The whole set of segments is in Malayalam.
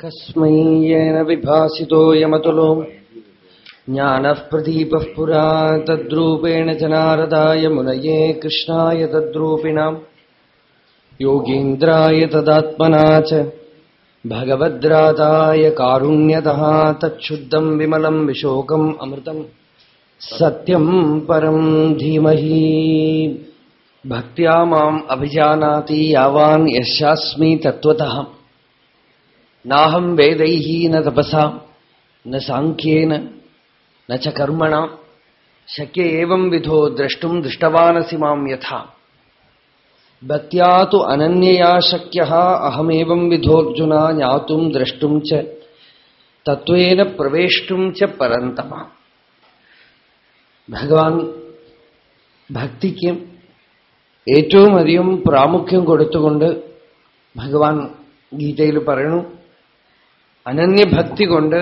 കസ്മയ്യേന വിഭാസിതോ യമതുലോ ജ്ഞാനപ്രദീപ പുരാ തദ്രൂപേണ ജനാരദായ മുനയേ കൃഷ്ണായ തദ്രൂപിണാം യോഗീന്ദ്രായ തദാത്മനാ ച ഭഗവദ്രാതായ കാരുണ്യത തക്ഷുദ്ധം വിമലം വിശോകം അമൃതം സത്യം പരം ധീമഹി ഭക്തിയാ മാം അഭിജാനാതി യാവാൻ യശാസ്മി തത്വതഃ നാഹം വേദൈഹി ന തപസ ന സാഖ്യേന ന കർമ്മണ ശക്യ വിധോ ദ്രഷ്ടും ദൃഷ്ടവാനസി മാം യഥാ. ഭക്യാ അനന്യയാ ശക്യ അഹമേവം വിധോർജുന ജാത്തും ദ്രഷ്ടും ച തത്വേന പ്രവേഷ്ടും ച പരന്തമ. ഭഗവാൻ ഭക്തിക്ക് ഏറ്റവും അധികം പ്രാമുഖ്യം കൊടുത്തുകൊണ്ട് ഭഗവാൻ ഗീതയിൽ പറയണു അനന്യഭക്തി കൊണ്ട്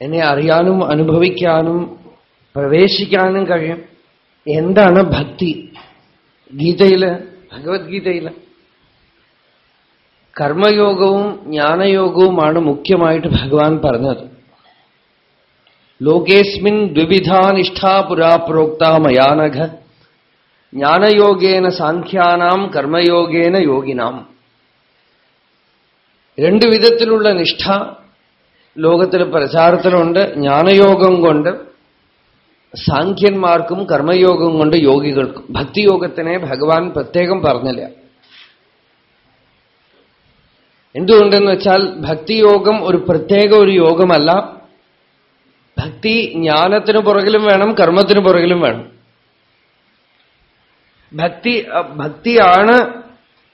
എന്നെ അറിയാനും അനുഭവിക്കാനും പ്രവേശിക്കാനും കഴിയും. എന്താണ് ഭക്തി? ഗീതയിൽ ഭഗവത്ഗീതയിൽ. കർമ്മയോഗവും ജ്ഞാനയോഗവുമാണ് മുഖ്യമായിട്ട് ഭഗവാൻ പറഞ്ഞത്. ലോകേസ്മിൻ ദ്വിവിധാനിഷ്ഠാ പുരാ പ്രോക്ത മയാനഘ. ജ്ഞാനയോഗേന സാഖ്യാനാം കർമ്മയോഗേന യോഗിനാം. രണ്ടു വിധത്തിലുള്ള നിഷ്ഠ ലോകത്തിൽ പ്രചാരത്തിലുണ്ട് ജ്ഞാനയോഗം കൊണ്ട് സാഖ്യന്മാർക്കും കർമ്മയോഗം കൊണ്ട് യോഗികൾക്കും. ഭക്തിയോഗത്തിനെ ഭഗവാൻ പ്രത്യേകം പറഞ്ഞില്ല. എന്തുകൊണ്ടെന്ന് വെച്ചാൽ ഭക്തിയോഗം ഒരു പ്രത്യേക ഒരു യോഗമല്ല. ഭക്തി ജ്ഞാനത്തിന് പുറകിലും വേണം കർമ്മത്തിന് പുറകിലും വേണം. ഭക്തി ഭക്തിയാണ്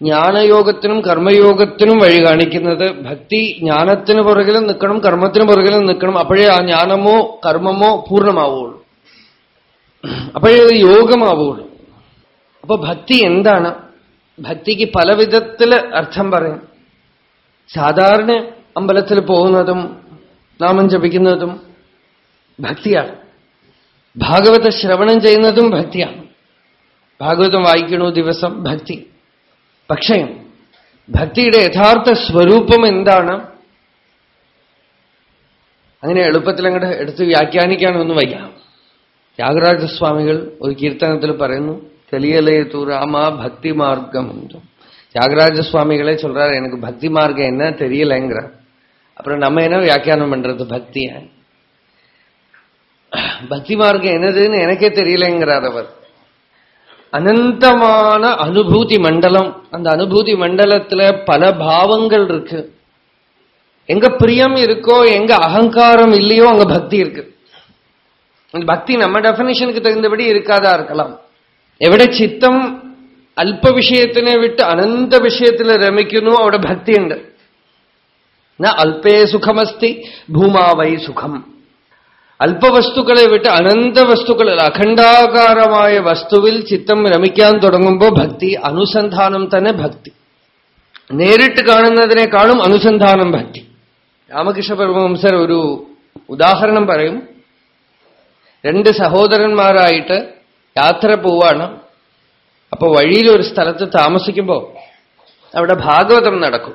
ജ്ഞാനയോഗത്തിനും കർമ്മയോഗത്തിനും വഴി കാണിക്കുന്നത് ഭക്തി ജ്ഞാനത്തിന് പുറകിലും നിൽക്കണം കർമ്മത്തിന് പുറകിലും നിൽക്കണം. അപ്പോഴേ ആ ജ്ഞാനമോ കർമ്മമോ പൂർണമാവുള്ളൂ അപ്പോഴേ അത് യോഗമാവുള്ളൂ അപ്പൊ ഭക്തി എന്താണ്? ഭക്തിക്ക് പല വിധത്തിൽ അർത്ഥം പറയും. സാധാരണ അമ്പലത്തിൽ പോകുന്നതും നാമം ജപിക്കുന്നതും ഭക്തിയാണ്. ഭാഗവത ശ്രവണം ചെയ്യുന്നതും ഭക്തിയാണ്. ഭാഗവതം വായിക്കണു ദിവസം ഭക്തി. പക്ഷേ ഭക്തിയുടെ യഥാർത്ഥ സ്വരൂപം എന്താണ് അങ്ങനെ എളുപ്പത്തിൽ അങ്ങോട്ട് എടുത്ത് വ്യാഖ്യാനിക്കാനൊന്നും വയ്യ ത്യാഗരാജസ്വാമികൾ ഒരു കീർത്തനത്തിൽ പറയുന്നു തെളിയലേതു രാമ ഭക്തിമാർഗം தியாகராஜ சுவாமிகளே சொல்றாரு எனக்கு பக்தி மார்க்கம் என்ன தெரியலைங்கிற அப்புறம் நம்ம என்ன வியாக்கியானம் பண்றது பக்திய பக்தி மார்க்கம் என்னதுன்னு எனக்கே தெரியலைங்கிறார் அவர் அனந்தமான அனுபூதி மண்டலம். அந்த அனுபூதி மண்டலத்துல பல பாவங்கள் இருக்கு. எங்க பிரியம் இருக்கோ எங்க அகங்காரம் இல்லையோ அங்க பக்தி இருக்கு. பக்தி நம்ம டெபினேஷனுக்கு தகுந்தபடி இருக்காதா இருக்கலாம். எവിടെ சித்தம் அல்ப விஷயத்தினை விட்டு அனந்த விஷயத்துல ரமிக்கணும் அவட பக்தி உண்டு. அல்பே சுகமஸ்தி பூமாவை சுகம். അല്പവസ്തുക്കളെ വിട്ട് അനന്ത വസ്തുക്കളിൽ അഖണ്ഡാകാരമായ വസ്തുവിൽ ചിത്തം രമിക്കാൻ തുടങ്ങുമ്പോൾ ഭക്തി അനുസന്ധാനം തന്നെ ഭക്തി. നേരിട്ട് കാണുന്നതിനേക്കാളും അനുസന്ധാനം ഭക്തി. രാമകൃഷ്ണ പരമഹംസർ ഒരു ഉദാഹരണം പറയും. രണ്ട് സഹോദരന്മാരായിട്ട് യാത്ര പോവാണ്. അപ്പൊ വഴിയിൽ ഒരു സ്ഥലത്ത് താമസിക്കുമ്പോൾ അവിടെ ഭാഗവതം നടക്കും.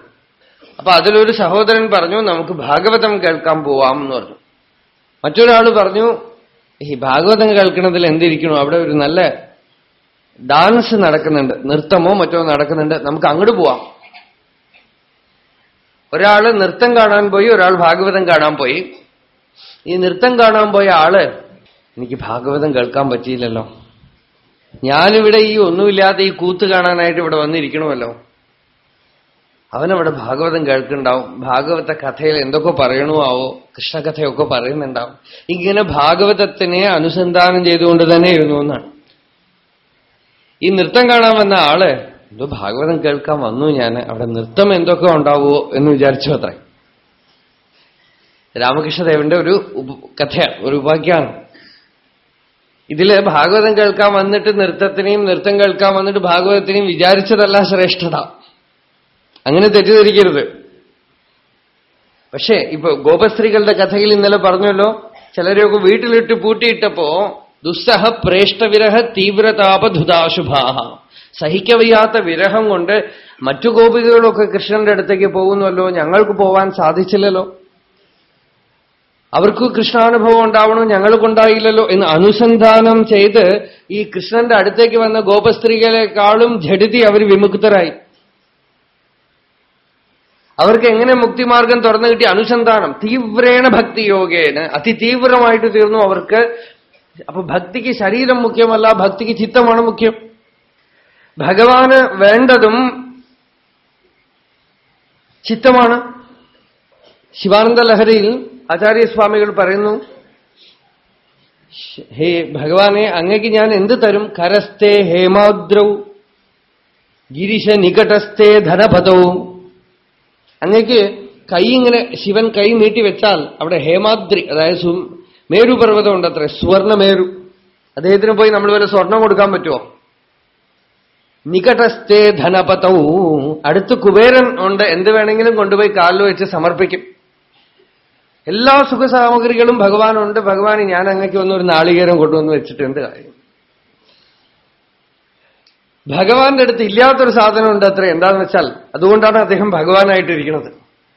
അപ്പൊ അതിലൊരു സഹോദരൻ പറഞ്ഞു നമുക്ക് ഭാഗവതം കേൾക്കാൻ പോവാം എന്ന് പറഞ്ഞു. മറ്റൊരാൾ പറഞ്ഞു ഈ ഭാഗവതം കേൾക്കുന്നതിൽ എന്തിരിക്കണോ? അവിടെ ഒരു നല്ല ഡാൻസ് നടക്കുന്നുണ്ട്. നൃത്തമോ മറ്റോ നടക്കുന്നുണ്ട്. നമുക്ക് അങ്ങോട്ട് പോവാം. ഒരാൾ നൃത്തം കാണാൻ പോയി ഒരാൾ ഭാഗവതം കാണാൻ പോയി. ഈ നൃത്തം കാണാൻ പോയ ആൾ എനിക്ക് ഭാഗവതം കേൾക്കാൻ പറ്റിയില്ലല്ലോ. ഞാനിവിടെ ഈ ഒന്നുമില്ലാതെ ഈ കൂത്ത് കാണാനായിട്ട് ഇവിടെ വന്നിരിക്കണമല്ലോ അവനവിടെ ഭാഗവതം കേൾക്കുന്നുണ്ടാവും. ഭാഗവത കഥയിൽ എന്തൊക്കെ പറയണോ ആവോ കൃഷ്ണകഥയൊക്കെ പറയുന്നുണ്ടാവും. ഇങ്ങനെ ഭാഗവതത്തിനെ അനുസന്ധാനം ചെയ്തുകൊണ്ട് തന്നെ ഇരുന്നു എന്നാണ്. ഈ നൃത്തം കാണാൻ വന്ന ആൾ എന്തോ ഭാഗവതം കേൾക്കാൻ വന്നു ഞാൻ അവിടെ നൃത്തം എന്തൊക്കെ ഉണ്ടാവുമോ എന്ന് വിചാരിച്ചു അത്രേ. രാമകൃഷ്ണദേവന്റെ ഒരു കഥയാണ് ഒരു ഉപാഖ്യാണ് ഇതിൽ ഭാഗവതം കേൾക്കാൻ വന്നിട്ട് നൃത്തത്തിനെയും നൃത്തം കേൾക്കാൻ വന്നിട്ട് ഭാഗവതത്തിനെയും വിചാരിച്ചതല്ല ശ്രേഷ്ഠത. അങ്ങനെ തെറ്റിദ്ധരിക്കരുത്. പക്ഷേ ഇപ്പൊ ഗോപസ്ത്രീകളുടെ കഥയിൽ ഇന്നലെ പറഞ്ഞല്ലോ ചിലരെയൊക്കെ വീട്ടിലിട്ട് പൂട്ടിയിട്ടപ്പോ ദുസ്സഹ പ്രേഷ്ടവിരഹ തീവ്രതാപധുതാശുഭാഹ. സഹിക്കവയ്യാത്ത വിരഹം കൊണ്ട് മറ്റു ഗോപികകളൊക്കെ കൃഷ്ണന്റെ അടുത്തേക്ക് പോകുന്നുവല്ലോ ഞങ്ങൾക്ക് പോവാൻ സാധിച്ചില്ലല്ലോ. അവർക്ക് കൃഷ്ണാനുഭവം ഉണ്ടാവണോ ഞങ്ങൾക്കുണ്ടായില്ലല്ലോ എന്ന് അനുസന്ധാനം ചെയ്ത് ഈ കൃഷ്ണന്റെ അടുത്തേക്ക് വന്ന ഗോപസ്ത്രീകളെക്കാളും ജഡിതി അവർ വിമുക്തരായി. അവർക്ക് എങ്ങനെ മുക്തിമാർഗം തുറന്നു കിട്ടി? അനുസന്ധാനം. തീവ്രേണ ഭക്തിയോഗേന. അതിതീവ്രമായിട്ട് തീർന്നു അവർക്ക്. അപ്പൊ ഭക്തിക്ക് ശരീരം മുഖ്യമല്ല ഭക്തിക്ക് ചിത്തമാണ് മുഖ്യം. ഭഗവാന് വേണ്ടതും ചിത്തമാണ്. ശിവാനന്ദ ലഹരിയിൽ ആചാര്യസ്വാമികൾ പറയുന്നു ഹേ ഭഗവാനെ അങ്ങക്ക് ഞാൻ എന്ത് തരും? കരസ്തേ ഹേമാദ്രൗ ഗിരിശ നികടസ്ഥേ ധനപദവും അങ്ങക്ക് കൈ ഇങ്ങനെ ശിവൻ കൈ നീട്ടിവെച്ചാൽ അവിടെ ഹേമാദ്രി അതായത് മേരുപർവതം ഉണ്ട് അത്ര സുവർണമേരു. അദ്ദേഹത്തിന് പോയി നമ്മൾ വരെ സ്വർണം കൊടുക്കാൻ പറ്റുമോ നികടസ്ഥേ ധനപതവും അടുത്ത് കുബേരൻ ഉണ്ട് എന്ത് വേണമെങ്കിലും കൊണ്ടുപോയി കാലിൽ വെച്ച് സമർപ്പിക്കും. എല്ലാ സുഖസാമഗ്രികളും ഭഗവാനുണ്ട്. ഭഗവാൻ ഞാൻ അങ്ങക്ക് വന്ന് ഒരു നാളികേരം കൊണ്ടുവന്ന് വെച്ചിട്ടുണ്ട് കാര്യം? ഭഗവാന്റെ അടുത്ത് ഇല്ലാത്തൊരു സാധനം ഉണ്ട് അത്ര. എന്താന്ന് വെച്ചാൽ അതുകൊണ്ടാണ് അദ്ദേഹം ഭഗവാനായിട്ടിരിക്കുന്നത്.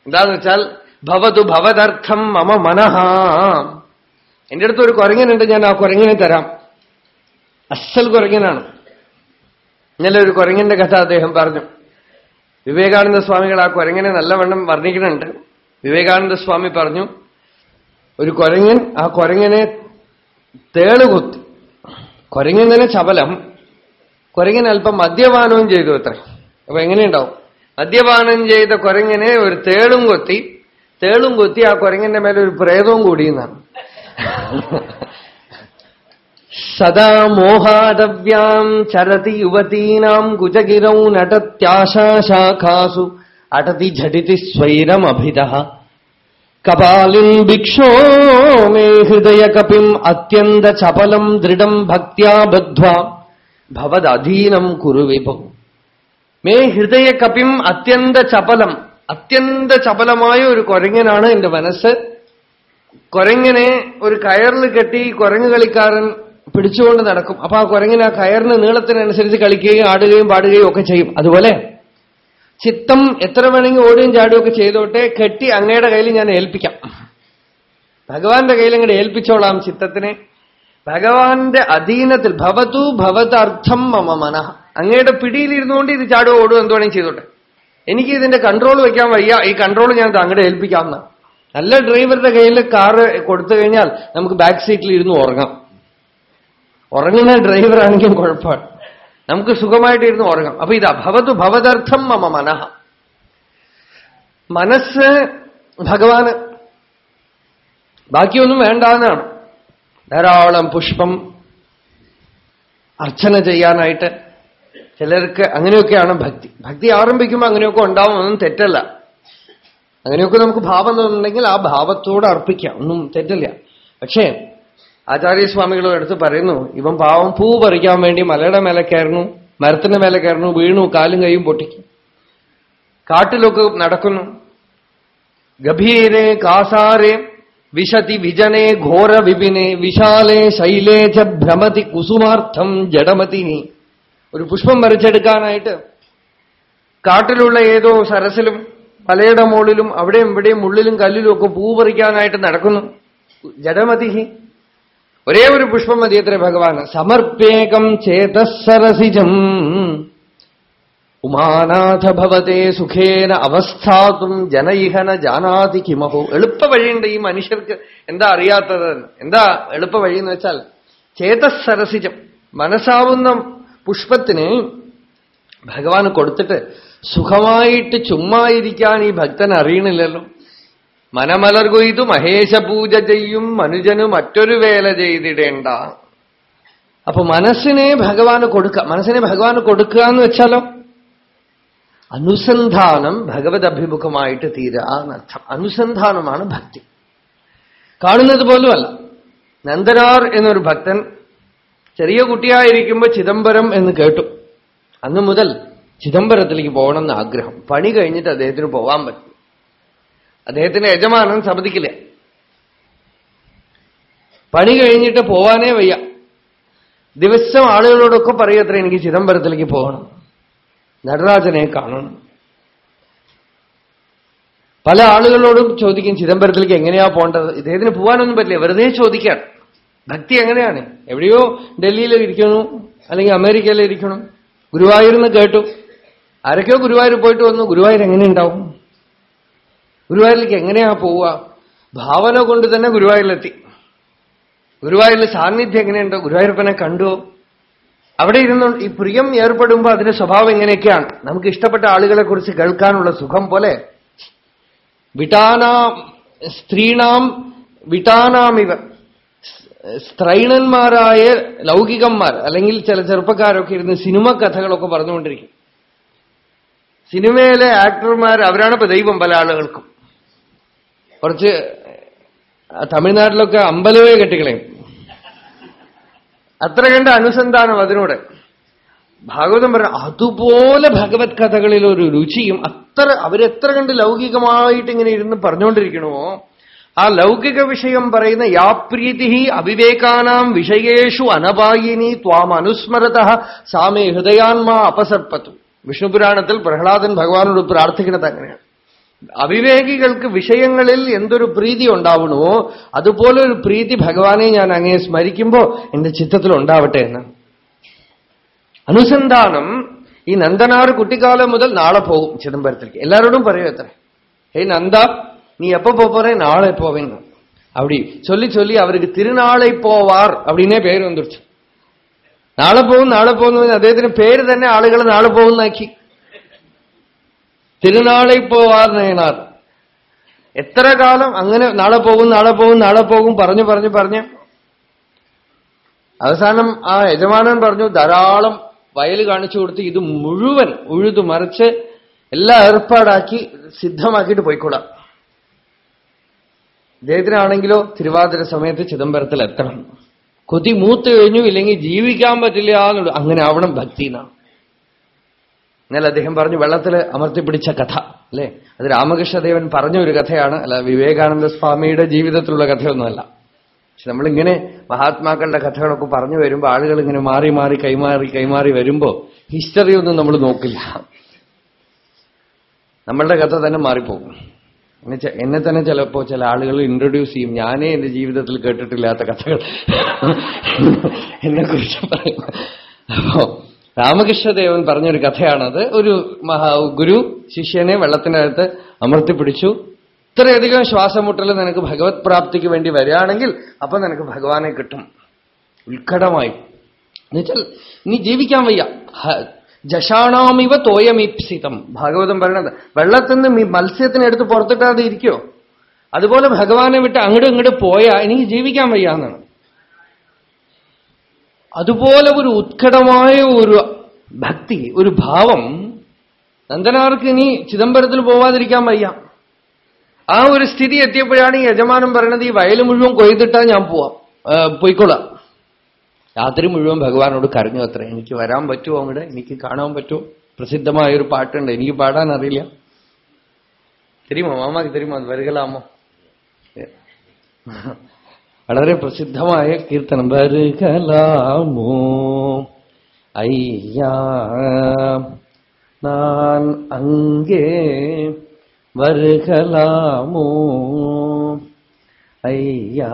എന്താന്ന് വെച്ചാൽ ഭവതു ഭവതർത്ഥം മമ മനഃ. എന്റെ അടുത്ത് ഒരു കുരങ്ങനുണ്ട് ഞാൻ ആ കുരങ്ങിനെ തരാം. അസൽ കുരങ്ങനാണ്. ഇന്നലെ ഒരു കുരങ്ങിന്റെ കഥ അദ്ദേഹം പറഞ്ഞു. വിവേകാനന്ദ സ്വാമികൾ ആ കുരങ്ങനെ നല്ലവണ്ണം വർണിക്കുന്നുണ്ട്. വിവേകാനന്ദ സ്വാമി പറഞ്ഞു ഒരു കുരങ്ങൻ ആ കുരങ്ങനെ തേളുകുത്തി. കുരങ്ങനെ ചപലം കുരങ്ങൻ അല്പം മദ്യപാനവും ചെയ്തു അത്ര. അപ്പൊ എങ്ങനെയുണ്ടാവും? മദ്യപാനം ചെയ്ത കുരങ്ങിനെ ഒരു തേളും കൊത്തി തേളും കൊത്തി ആ കുരങ്ങിന്റെ മേലെ ഒരു പ്രേതവും കൂടിയെന്നാണ് സദാ മോഹാദവ്യം ചരതി യുവതീനാം കുജഗിരൗ നടത്യാശാശാഖാസു അടതി ഝടിതി സ്വൈരമഭിത കപാലിൻ ഭിക്ഷോ മേ ഹൃദയകപിം അത്യന്ത ചപലം ദൃഢം ഭക്ത്യാ ബദ്ധ്വ. ഭവദധീനം കുരു വിഭവം മേ ഹൃദയകപിം അത്യന്ത ചപലം. അത്യന്ത ചപലമായ ഒരു കുരങ്ങനാണ് എന്റെ മനസ്സ്. കുരങ്ങനെ ഒരു കയറിൽ കെട്ടി കുരങ്ങ് കളിക്കാരൻ പിടിച്ചുകൊണ്ട് നടക്കും. അപ്പൊ ആ കുരങ്ങിന് ആ കയറിന് നീളത്തിനനുസരിച്ച് കളിക്കുകയും ആടുകയും പാടുകയും ഒക്കെ ചെയ്യും. അതുപോലെ ചിത്തം എത്ര വേണമെങ്കിൽ ഓടുകയും ചാടുകയും ഒക്കെ ചെയ്തോട്ടെ കെട്ടി അങ്ങയുടെ കയ്യിൽ ഞാൻ ഏൽപ്പിക്കാം. ഭഗവാന്റെ കയ്യിൽ അങ്ങോട്ട് ഏൽപ്പിച്ചോളാം ചിത്തത്തിനെ. ഭഗവാന്റെ അധീനത്തിൽ ഭവതു ഭവതർത്ഥം മമ മനഃ. അങ്ങയുടെ പിടിയിലിരുന്നുകൊണ്ട് ഇത് ചാടുകയോ ഓടുകയോ എന്ത് വേണമെങ്കിലും ചെയ്തോട്ടെ. എനിക്ക് ഇതിന്റെ കൺട്രോൾ വയ്ക്കാൻ വയ്യ. ഈ കൺട്രോൾ ഞാൻ അങ്ങോട്ട് ഏൽപ്പിക്കാമെന്ന നല്ല ഡ്രൈവറുടെ കയ്യിൽ കാറ് കൊടുത്തു കഴിഞ്ഞാൽ നമുക്ക് ബാക്ക് സീറ്റിൽ ഇരുന്ന് ഉറങ്ങാം. ഉറങ്ങുന്ന ഡ്രൈവറാണെങ്കിലും കുഴപ്പമാണ്. നമുക്ക് സുഖമായിട്ട് ഇരുന്ന് ഉറങ്ങാം. അപ്പൊ ഇതാ ഭവതു ഭവതർത്ഥം മമ മനഃ. മനസ്സ് ഭഗവാന്. ബാക്കിയൊന്നും വേണ്ടാന്നാണ്. ധാരാളം പുഷ്പം അർച്ചന ചെയ്യാനായിട്ട് ചിലർക്ക് അങ്ങനെയൊക്കെയാണ് ഭക്തി. ഭക്തി ആരംഭിക്കുമ്പോൾ അങ്ങനെയൊക്കെ ഉണ്ടാവുമെന്നും തെറ്റല്ല. അങ്ങനെയൊക്കെ നമുക്ക് ഭാവം എന്നുണ്ടെങ്കിൽ ആ ഭാവത്തോട് അർപ്പിക്കാം ഒന്നും തെറ്റില്ല. പക്ഷേ ആചാര്യസ്വാമികളും എടുത്ത് പറയുന്നു ഇവൻ പാവം പൂ പറിക്കാൻ വേണ്ടി മലയുടെ മേലെ കയറുന്നു മരത്തിന്റെ മേലെ കയറുന്നു വീണു കാലും കൈയും പൊട്ടിക്കും. കാട്ടിലൊക്കെ നടക്കുന്നു. ഗഭീരെ കാസാരെ വിശതി വിജനേ ഘോര വിപിനെ വിശാലേ ശൈലേ ച ഭ്രമതി കുസുമാർത്ഥം ജഡമതി ഒരു പുഷ്പം വരച്ചെടുക്കാനായിട്ട് കാട്ടിലുള്ള ഏതോ സരസിലും മലയുടെ മുകളിലും അവിടെയും ഇവിടെയും ഉള്ളിലും കല്ലിലും ഒക്കെ പൂ പറിക്കാനായിട്ട് നടക്കുന്നു. ജഡമതി ഒരേ ഒരു പുഷ്പം മതി എത്ര ഭഗവാന്. സമർപ്പേകം ചേതസരസിജം ഉമാനാഥ ഭവത്തെ സുഖേന അവസ്ഥാതും ജനയിഹന ജാനാതി കിമഹോ. എളുപ്പ വഴിയുണ്ട് ഈ മനുഷ്യർക്ക് എന്താ അറിയാത്തത്? എന്താ എളുപ്പ വഴി എന്ന് വെച്ചാൽ ചേതസരസിജം മനസ്സാവുന്ന പുഷ്പത്തിന് ഭഗവാൻ കൊടുത്തിട്ട് സുഖമായിട്ട് ചുമ്മായിരിക്കാൻ ഈ ഭക്തൻ അറിയണില്ലല്ലോ. മനമലർ കൊയ്തു മഹേശ പൂജ ചെയ്യും മനുജന് മറ്റൊരു വേല ചെയ്തിടേണ്ട. അപ്പൊ മനസ്സിനെ ഭഗവാന് കൊടുക്കുക മനസ്സിനെ ഭഗവാന് കൊടുക്കുക എന്ന് വെച്ചാലോ? അനുസന്ധാനം ഭഗവത് അഭിമുഖമായിട്ട് തീരുക എന്നർത്ഥം. അനുസന്ധാനമാണ് ഭക്തി. കാണുന്നത് പോലുമല്ല. നന്ദനാർ എന്നൊരു ഭക്തൻ ചെറിയ കുട്ടിയായിരിക്കുമ്പോൾ ചിദംബരം എന്ന് കേട്ടു. അന്ന് മുതൽ ചിദംബരത്തിലേക്ക് പോകണമെന്ന് ആഗ്രഹം. പണി കഴിഞ്ഞിട്ട് അദ്ദേഹത്തിന് പോവാൻ പറ്റും. അദ്ദേഹത്തിന്റെ യജമാനൻ സമ്മതിക്കില്ല. പണി കഴിഞ്ഞിട്ട് പോവാനേ വയ്യ. ദിവസം ആളുകളോടൊക്കെ പറയത്ര എനിക്ക് ചിദംബരത്തിലേക്ക് പോകണം. നടരാജനെ കാണണം. പല ആളുകളോടും ചോദിക്കും ചിദംബരത്തിലേക്ക് എങ്ങനെയാ പോകേണ്ടത്? ഇദ്ദേഹത്തിന് പോകാനൊന്നും പറ്റില്ല. വെറുതെ ചോദിക്കാൻ ഭക്തി എങ്ങനെയാണ്? എവിടെയോ ഡൽഹിയിൽ ഇരിക്കുന്നു അല്ലെങ്കിൽ അമേരിക്കയിൽ ഇരിക്കണം ഗുരുവായൂരിന്ന് കേട്ടു. ആരൊക്കെയോ ഗുരുവായൂർ പോയിട്ട് വന്നു. ഗുരുവായൂർ എങ്ങനെ ഉണ്ടാവും? ഗുരുവായൂരിലേക്ക് എങ്ങനെയാ പോവുക? ഭാവന കൊണ്ട് തന്നെ ഗുരുവായൂരിലെത്തി. ഗുരുവായൂരിലെ സാന്നിധ്യം എങ്ങനെയുണ്ടോ? ഗുരുവായൂരപ്പനെ കണ്ടു? അവിടെ ഇരുന്ന് ഈ പ്രിയം ഏർപ്പെടുമ്പോൾ അതിന്റെ സ്വഭാവം എങ്ങനെയൊക്കെയാണ്? നമുക്ക് ഇഷ്ടപ്പെട്ട ആളുകളെ കുറിച്ച് കേൾക്കാനുള്ള സുഖം പോലെ. വിട്ടാനാം സ്ത്രീണാം വിടാനാമിവ സ്ത്രൈണന്മാരായ ലൗകികന്മാർ അല്ലെങ്കിൽ ചില ചെറുപ്പക്കാരൊക്കെ ഇരുന്ന് സിനിമ കഥകളൊക്കെ പറഞ്ഞുകൊണ്ടിരിക്കും. സിനിമയിലെ ആക്ടർമാർ അവരാണ് ഇപ്പൊ ദൈവം പല ആളുകൾക്കും. കുറച്ച് തമിഴ്നാട്ടിലൊക്കെ അമ്പലവേ കെട്ടിക്കളയും. അത്ര കണ്ട അനുസന്ധാനം അതിനോട്. ഭാഗവതം പറഞ്ഞ അതുപോലെ ഭഗവത് കഥകളിൽ ഒരു രുചിയും അത്ര അവരെത്ര കണ്ട് ലൗകികമായിട്ട് ഇങ്ങനെ ഇരുന്ന് പറഞ്ഞുകൊണ്ടിരിക്കണമോ ആ ലൗകിക വിഷയം പറയുന്ന യാപ്രീതി അവിവേകാനാം വിഷയേഷു അനപായിനി ത്വാം അനുസ്മരത സാമേ ഹൃദയാൻമാ അപസർപ്പത്തു. വിഷ്ണുപുരാണത്തിൽ പ്രഹ്ലാദൻ ഭഗവാനോട് പ്രാർത്ഥിക്കുന്നത് അങ്ങനെയാണ്. അവിവേകികൾക്ക് വിഷയങ്ങളിൽ എന്തൊരു പ്രീതി ഉണ്ടാവണമോ അതുപോലെ ഒരു പ്രീതി ഭഗവാനെ ഞാൻ അങ്ങേ സ്മരിക്കുമ്പോ എന്റെ ചിത്തത്തിൽ ഉണ്ടാവട്ടെ എന്ന്. അനുസന്ധാനം ഈ നന്ദനാർ കുട്ടിക്കാലം മുതൽ നാളെ പോകും ചിദംബരത്തിലേക്ക്. എല്ലാരോടും പറയൂ എത്ര. ഹേ നന്ദ നീ എപ്പോ പോറെ നാളെ പോവേന്ന് അവിടെ சொல்லி சொல்லி അവർക്ക് തിരുനാളെ പോവാർ. அப்படின்னே പേര് வந்துருச்சு നാളെ പോകും നാളെ പോകുന്നു അദ്ദേഹത്തിന് പേര് തന്നെ ആളുകൾ നാളെ പോകുന്നാക്കി തിരുനാളെ പോവാർ എത്ര കാലം അങ്ങനെ നാളെ പോകും നാളെ പോകും നാളെ പോകും പറഞ്ഞു പറഞ്ഞു പറഞ്ഞ്. അവസാനം ആ യജമാനൻ പറഞ്ഞു ധാരാളം വയൽ കാണിച്ചു കൊടുത്ത് ഇത് മുഴുവൻ ഉഴുതു മറിച്ച് എല്ലാം ഏർപ്പാടാക്കി സിദ്ധമാക്കിയിട്ട് പോയിക്കൊള്ളാം. ഇദ്ദേഹത്തിനാണെങ്കിലോ തിരുവാതിര സമയത്ത് ചിദംബരത്തിൽ എത്തണം. കൊതി മൂത്ത് കഴിഞ്ഞു ഇല്ലെങ്കിൽ ജീവിക്കാൻ പറ്റില്ല എന്നുള്ളൂ അങ്ങനെ ആവണം ഭക്തി എന്നാണ്. എന്നാൽ അദ്ദേഹം പറഞ്ഞു വെള്ളത്തിൽ അമർത്തിപ്പിടിച്ച കഥ അല്ലെ? അത് രാമകൃഷ്ണദേവൻ പറഞ്ഞ ഒരു കഥയാണ്. അല്ല വിവേകാനന്ദ സ്വാമിയുടെ ജീവിതത്തിലുള്ള കഥയൊന്നുമല്ല. പക്ഷെ നമ്മളിങ്ങനെ മഹാത്മാക്കളുടെ കഥകളൊക്കെ പറഞ്ഞു വരുമ്പോൾ ആളുകൾ ഇങ്ങനെ മാറി മാറി കൈമാറി കൈമാറി വരുമ്പോൾ ഹിസ്റ്ററി ഒന്നും നമ്മൾ നോക്കില്ല. നമ്മളുടെ കഥ തന്നെ മാറിപ്പോകും. എന്നെ തന്നെ ചിലപ്പോ ചില ആളുകൾ ഇൻട്രൊഡ്യൂസ് ചെയ്യും. ഞാനേ എന്റെ ജീവിതത്തിൽ കേട്ടിട്ടില്ലാത്ത കഥകൾ. എന്നെ കുറിച്ച് പറയും അപ്പോ രാമകൃഷ്ണദേവൻ പറഞ്ഞൊരു കഥയാണത്. ഒരു മഹാ ഗുരു ശിഷ്യനെ വെള്ളത്തിനകത്ത് അമർത്തിപ്പിടിച്ചു ഇത്രയധികം ശ്വാസമുട്ടൽ നിനക്ക് ഭഗവത് പ്രാപ്തിക്ക് വേണ്ടി വരികയാണെങ്കിൽ അപ്പൊ നിനക്ക് ഭഗവാനെ കിട്ടും. ഉത്കടമായി. എന്നുവെച്ചാൽ നീ ജീവിക്കാൻ വയ്യ. ജഷാണാമിവ തോയമീപ്സിതം. ഭാഗവതം പറയണത് വെള്ളത്തിൽ നിന്ന് മത്സ്യത്തിനെ എടുത്ത് പുറത്തിട്ടാതെ ഇരിക്കോ അതുപോലെ ഭഗവാനെ വിട്ട് അങ്ങോട്ടും ഇങ്ങോട്ട് പോയാ എനിക്ക് ജീവിക്കാൻ വയ്യാന്നാണ്. അതുപോലെ ഒരു ഉത്കടമായ ഒരു ഭക്തി ഒരു ഭാവം നന്ദനാർക്ക് ഇനി ചിദംബരത്തിൽ പോവാതിരിക്കാൻ വയ്യ. ആ ഒരു സ്ഥിതി എത്തിയപ്പോഴാണ് ഈ യജമാനം പറയണത് ഈ വയൽ മുഴുവൻ കൊയ്തിട്ടാ ഞാൻ പോവാം പോയിക്കൊള്ളാം രാത്രി മുഴുവൻ ഭഗവാനോട് കരഞ്ഞു അത്ര. എനിക്ക് വരാൻ പറ്റുമോ അങ്ങോട്ട് എനിക്ക് കാണാൻ പറ്റുമോ? പ്രസിദ്ധമായ ഒരു പാട്ടുണ്ട്. എനിക്ക് പാടാൻ അറിയില്ല. തരുമോ? മാമാക്ക് തരുമോ? അത് വരുകലാമോ? വളരെ പ്രസിദ്ധമായ കീർത്തനം വരുകലാമോ അയ്യാ നാൻ അങ്കേ വരുകലാമോ അയ്യാ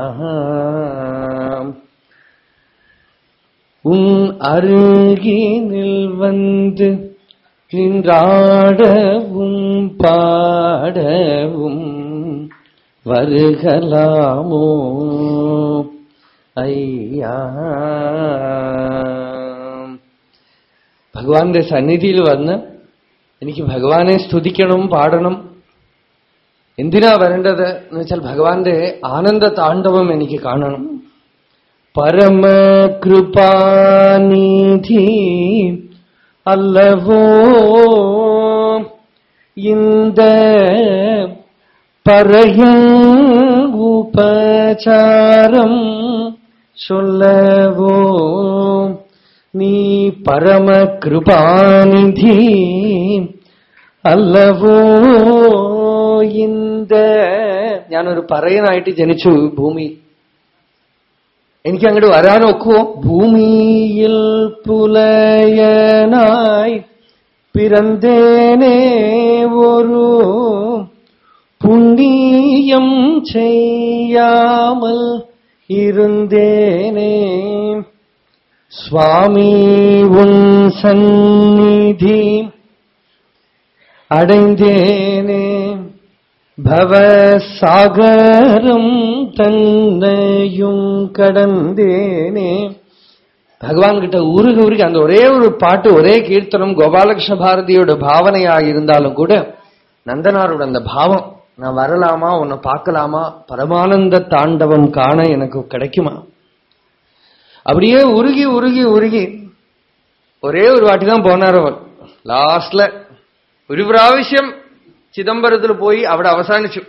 உன் அருகினில் வந்து நின்றாடவும் പാടവും വരുകലാമോ അയ്യാ ഭഗവാന്റെ സന്നിധിയിൽ വന്ന് എനിക്ക് ഭഗവാനെ സ്തുതിക്കണം പാടണം എന്തിനാ വരേണ്ടത് എന്ന് വെച്ചാൽ ഭഗവാന്റെ ആനന്ദ താണ്ഡവം എനിക്ക് കാണണം பரமகிருபாநிதி அல்லவோ இந்த பறையும் உபச்சாரம் சொல்லவோ நீ பரம கிருபாநிதி അല്ലവോ ഇന്ത ഞാനൊരു പറയനായിട്ട് ജനിച്ചു ഭൂമി എനിക്ക് അങ്ങോട്ട് വരാനൊക്കുവോ ഭൂമിയിൽ പുലയനായി പിറന്തേനേ ഒരു പുണ്യം ചെയ്യാമൽ இருந்தேனே. சுவாமி உன் சந்நிதி அடைந்தேனே. பவசாகரம் தன்னையும் கடந்தேனே. பகவான் கிட்ட உருகு உருகி அந்த ஒரே ஒரு பாட்டு ஒரே கீர்த்தனம் கோபாலகிருஷ்ண பாரதியோட பாவனையா இருந்தாலும் கூட நந்தனாரோட அந்த பாவம் நான் வரலாமா உன்னை பார்க்கலாமா பரமானந்த தாண்டவம் காண எனக்கு கிடைக்குமா அப்படியே உருகி உருகி உருகி ഒരേ ഒരു വാട്ടി தான் പോനാർ അവർ ലാസ്റ്റില് ഒരു പ്രാവശ്യം ചിദംബരത്തിൽ പോയി അവിടെ അവസാനിച്ചു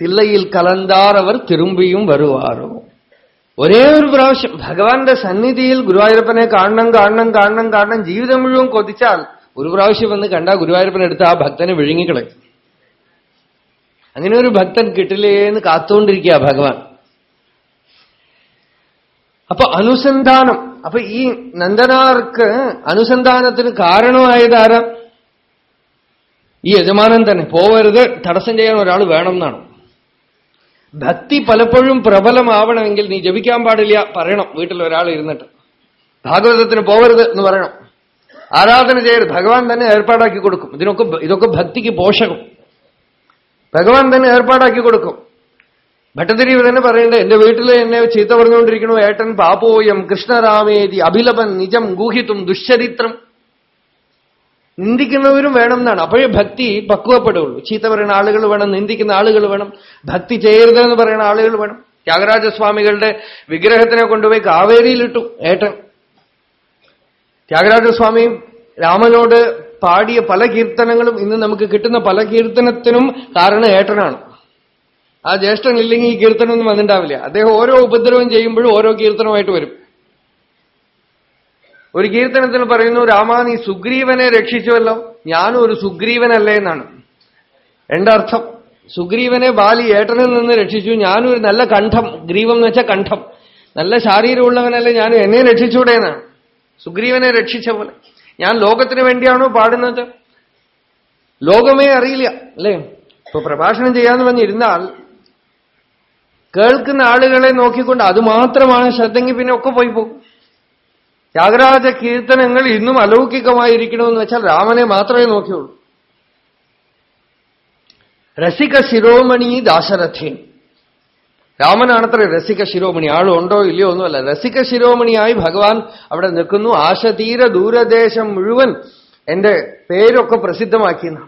തില്ലയിൽ കലന്താർ അവർ തിരുമ്പിയും വരുവാറോ ഒരേ ഒരു പ്രാവശ്യം ഭഗവാന്റെ സന്നിധിയിൽ ഗുരുവായൂരപ്പനെ കാണണം കാണണം കാണണം കാണണം ജീവിതം മുഴുവൻ കൊതിച്ചാൽ ഒരു പ്രാവശ്യം വന്ന് കണ്ട ഗുരുവായൂരപ്പൻ എടുത്ത് ആ ഭക്തനെ വിഴുങ്ങിക്കളയും. അങ്ങനെ ഒരു ഭക്തൻ കിട്ടില്ലേ എന്ന് കാത്തുകൊണ്ടിരിക്കുക ഭഗവാൻ. അപ്പൊ അനുസന്ധാനം അപ്പൊ ഈ നന്ദനാർക്ക് അനുസന്ധാനത്തിന് കാരണമായതാരാ? ഈ യജമാനൻ തന്നെ പോവരുത് തടസ്സം ചെയ്യാൻ ഒരാൾ വേണം എന്നാണ് ഭക്തി പലപ്പോഴും പ്രബലമാവണമെങ്കിൽ നീ ജപിക്കാൻ പാടില്ല പറയണം വീട്ടിൽ ഒരാൾ ഇരുന്നിട്ട്. ഭാഗവതത്തിന് പോവരുത് എന്ന് പറയണം. ആരാധന ചെയ്യരുത് ഭഗവാൻ തന്നെ ഏർപ്പാടാക്കി കൊടുക്കും. ഇതിനൊക്കെ ഇതൊക്കെ ഭക്തിക്ക് പോഷകം. ഭഗവാൻ തന്നെ ഏർപ്പാടാക്കി കൊടുക്കും. ഭട്ടതിരിവ് തന്നെ പറയണ്ടേ എന്റെ വീട്ടിൽ എന്നെ ചീത്ത പറഞ്ഞുകൊണ്ടിരിക്കണു ഏട്ടൻ പാപോയം കൃഷ്ണരാമേതി അഭിലപൻ നിജം ഗൂഹിത്തും ദുശ്ചരിത്രം. നിന്ദിക്കുന്നവരും വേണം എന്നാണ് അപ്പോഴേ ഭക്തി പക്വപ്പെടുള്ളൂ ചീത്ത പറയുന്ന ആളുകൾ വേണം നിന്ദിക്കുന്ന ആളുകൾ വേണം ഭക്തി ചെയ്യരുതെന്ന് പറയുന്ന ആളുകൾ വേണം. ത്യാഗരാജസ്വാമികളുടെ വിഗ്രഹത്തിനെ കൊണ്ടുപോയി കാവേരിയിലിട്ടു ഏട്ടൻ. ത്യാഗരാജസ്വാമി രാമനോട് പാടിയ പല കീർത്തനങ്ങളും ഇന്ന് നമുക്ക് കിട്ടുന്ന പല കീർത്തനത്തിനും കാരണം ഏട്ടനാണ് ആ ജ്യേഷ്ഠൻ ഇല്ലെങ്കിൽ ഈ കീർത്തനമൊന്നും വന്നിട്ടാവില്ല അദ്ദേഹം ഓരോ ഉപദ്രവം ചെയ്യുമ്പോഴും ഓരോ കീർത്തനമായിട്ട് വരും. ഒരു കീർത്തനത്തിൽ പറയുന്നു രാമ നീ സുഗ്രീവനെ രക്ഷിച്ചുവല്ലോ. ഞാനും ഒരു സുഗ്രീവനല്ലേ എന്നാണ്. അർത്ഥം സുഗ്രീവനെ ബാലി ഏട്ടനിൽ നിന്ന് രക്ഷിച്ചു. ഞാനും ഒരു നല്ല കണ്ഠം ഗ്രീവം എന്ന് വെച്ചാൽ കണ്ഠം. നല്ല ശാരീരമുള്ളവനല്ലേ ഞാനും എന്നെ രക്ഷിച്ചൂടെ എന്നാണ്. സുഗ്രീവനെ രക്ഷിച്ച പോലെ. ഞാൻ ലോകത്തിന് വേണ്ടിയാണോ പാടുന്നത്? ലോകമേ അറിയില്ല അല്ലേ? ഇപ്പൊ പ്രഭാഷണം ചെയ്യാന്ന് വന്നിരുന്നാൽ കേൾക്കുന്ന ആളുകളെ നോക്കിക്കൊണ്ട് അത് മാത്രമാണ് ശ്രദ്ധെങ്കിൽ പിന്നെ ഒക്കെ പോയി പോകും. ത്യാഗരാജ കീർത്തനങ്ങൾ ഇന്നും അലൗകികമായിരിക്കണമെന്ന് വെച്ചാൽ രാമനെ മാത്രമേ നോക്കിയുള്ളൂ. രസിക ശിരോമണി ദാശരഥേ രാമനാണത്ര രസിക ശിരോമണി. ആളുണ്ടോ ഇല്ലയോ ഒന്നുമല്ല. രസിക ശിരോമണിയായി ഭഗവാൻ അവിടെ നിൽക്കുന്നു. ആശതീര ദൂരദേശം മുഴുവൻ എന്റെ പേരൊക്കെ പ്രസിദ്ധമാക്കിയെന്ന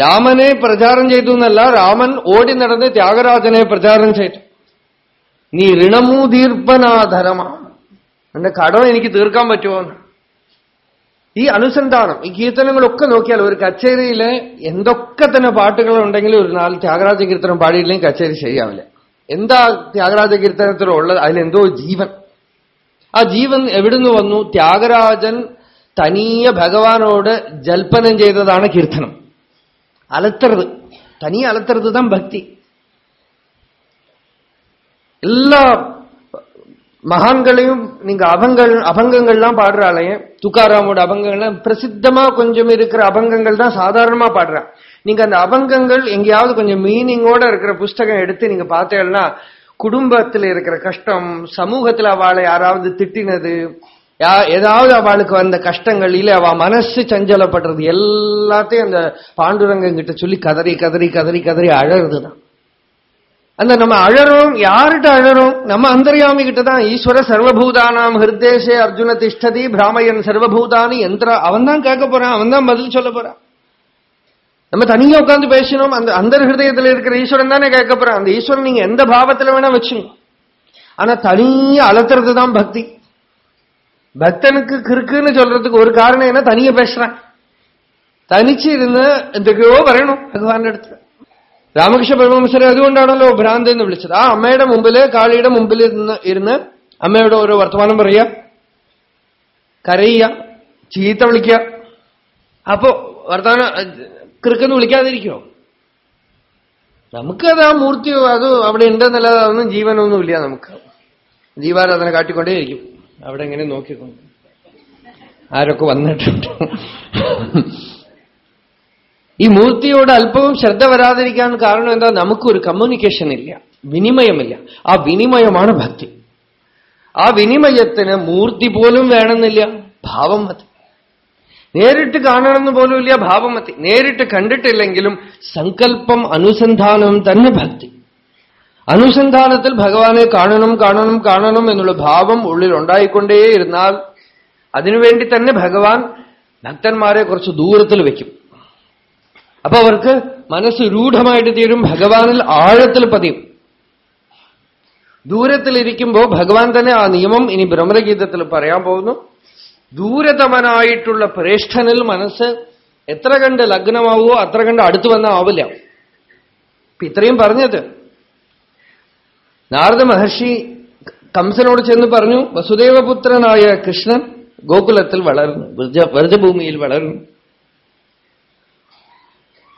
രാമനെ പ്രചാരം ചെയ്തു എന്നല്ല രാമൻ ഓടി നടന്ന് ത്യാഗരാജനെ പ്രചാരം ചെയ്തു. നീ ഋണമൂതീർപ്പനാധരമാ എന്റെ കടം എനിക്ക് തീർക്കാൻ പറ്റുമോ ഈ അനുസന്ധാനം ഈ കീർത്തനങ്ങളൊക്കെ നോക്കിയാൽ ഒരു കച്ചേരിയിലെ എന്തൊക്കെ തന്നെ പാട്ടുകൾ ഉണ്ടെങ്കിലും ഒരു നാല് ത്യാഗരാജ കീർത്തനം പാടിയില്ലെങ്കിൽ കച്ചേരി ശരിയാവില്ല. എന്താ ത്യാഗരാജ കീർത്തനത്തിലുള്ളത് അതിലെന്തോ ജീവൻ. ആ ജീവൻ എവിടുന്ന് വന്നു? ത്യാഗരാജൻ തനിയെ ഭഗവാനോട് ജൽപ്പനം ചെയ്തതാണ് കീർത്തനം. അലത്തറുത് തനിയെ അലത്തറുത് ഭക്തി. എല്ലാ மகான்களையும் நீங்க அபங்கள் அபங்கங்கள்லாம் பாடுறாளையே துக்காராமோட அபங்கங்கள்லாம் பிரசித்தமா கொஞ்சம் இருக்கிற அபங்கங்கள் தான் சாதாரணமா பாடுறான் நீங்க அந்த அபங்கங்கள் எங்கேயாவது கொஞ்சம் மீனிங்கோட இருக்கிற புஸ்தகம் எடுத்து நீங்க பார்த்தேன்னா குடும்பத்தில் இருக்கிற கஷ்டம் சமூகத்தில் அவளை யாராவது திட்டினது யா ஏதாவது அவளுக்கு வந்த கஷ்டங்கள் இல்ல அவ மனசு சஞ்சலப்படுறது எல்லாத்தையும் அந்த பாண்டுரங்க கிட்ட சொல்லி கதறி கதறி கதறி கதறி அழகுதுதான் அந்த நம்ம அழறோம் யார்கிட்ட அழறோம்? நம்ம அந்தர்யாமி கிட்ட தான் ஈஸ்வர சர்வபூதானாம் ஹிருதேசே அர்ஜுன திஷ்டதி பிராமயன் சர்வபூதானி எந்திர அவன் தான் கேட்க போறான் அவன் தான் பதில் சொல்ல போறான். நம்ம தனியா உட்காந்து பேசினோம் அந்த அந்த ஹிருதயத்தில் இருக்கிற ஈஸ்வரன் தானே கேட்க போறான். அந்த ஈஸ்வரன் நீங்க எந்த பாவத்துல வேணா வச்சுங்க. ஆனா தனியா அலத்துறது தான் பக்தி. பக்தனுக்கு கிறுக்குன்னு சொல்றதுக்கு ஒரு காரணம் என்ன? தனியா பேசுறேன். தனிச்சு இருந்து எந்தக்கையோ வரணும் பகவான் இடத்துல. രാമകൃഷ്ണ പരമഹംസരെ അതുകൊണ്ടാണല്ലോ ഭ്രാന്ത് എന്ന് വിളിച്ചത്. ആ അമ്മയുടെ മുമ്പിൽ കാളിയുടെ മുമ്പിൽ ഇരുന്ന് ഇരുന്ന് അമ്മയുടെ ഓരോ വർത്തമാനം പറയുക. കരയുക. ചീത്ത വിളിക്കുക. അപ്പോ വർത്തമാനം കൃക്കെന്ന് വിളിക്കാതിരിക്കോ നമുക്കത് ആ മൂർത്തിയോ അത് അവിടെ ഉണ്ടെന്നല്ലാതെ അതൊന്നും ജീവനൊന്നുമില്ല നമുക്ക്. ജീവാരാധന കാട്ടിക്കൊണ്ടേയിരിക്കും. അവിടെ എങ്ങനെ നോക്കിക്കൊണ്ട്. ആരൊക്കെ വന്നിട്ടുണ്ട്? ഈ മൂർത്തിയോട് അല്പവും ശ്രദ്ധ വരാതിരിക്കാൻ കാരണം എന്താ? നമുക്കൊരു കമ്മ്യൂണിക്കേഷൻ ഇല്ല. വിനിമയമില്ല. ആ വിനിമയമാണ് ഭക്തി. ആ വിനിമയത്തിന് മൂർത്തി പോലും വേണമെന്നില്ല. ഭാവം മതി. നേരിട്ട് കാണണമെന്ന് പോലുമില്ല ഭാവം മതി. നേരിട്ട് കണ്ടിട്ടില്ലെങ്കിലും സങ്കല്പം അനുസന്ധാനം തന്നെ ഭക്തി. അനുസന്ധാനത്തിൽ ഭഗവാനെ കാണണം കാണണം കാണണം എന്നുള്ള ഭാവം ഉള്ളിൽ ഉണ്ടായിക്കൊണ്ടേയിരുന്നാൽ അതിനുവേണ്ടി തന്നെ ഭഗവാൻ ഭക്തന്മാരെ കുറച്ച് ദൂരത്തിൽ വയ്ക്കും. അപ്പൊ അവർക്ക് മനസ്സ് രൂഢമായിട്ട് തീരും ഭഗവാനിൽ ആഴത്തിൽ പതിയും. ദൂരത്തിലിരിക്കുമ്പോ ഭഗവാൻ തന്നെ ആ നിയമം ഇനി ബ്രഹ്മഗീതത്തിൽ പറയാൻ പോകുന്നു. ദൂരതമനായിട്ടുള്ള പ്രേഷ്ഠനിൽ മനസ്സ് എത്ര കണ്ട് ലഗ്നമാവോ അത്ര കണ്ട് അടുത്തു വന്ന ആവില്ല. ഇത്രയും പറഞ്ഞത്. നാരദ മഹർഷി കംസനോട് ചെന്ന് പറഞ്ഞു വസുദേവപുത്രനായ കൃഷ്ണൻ ഗോകുലത്തിൽ വളർന്നു വ്രജഭൂമിയിൽ വളർന്നു.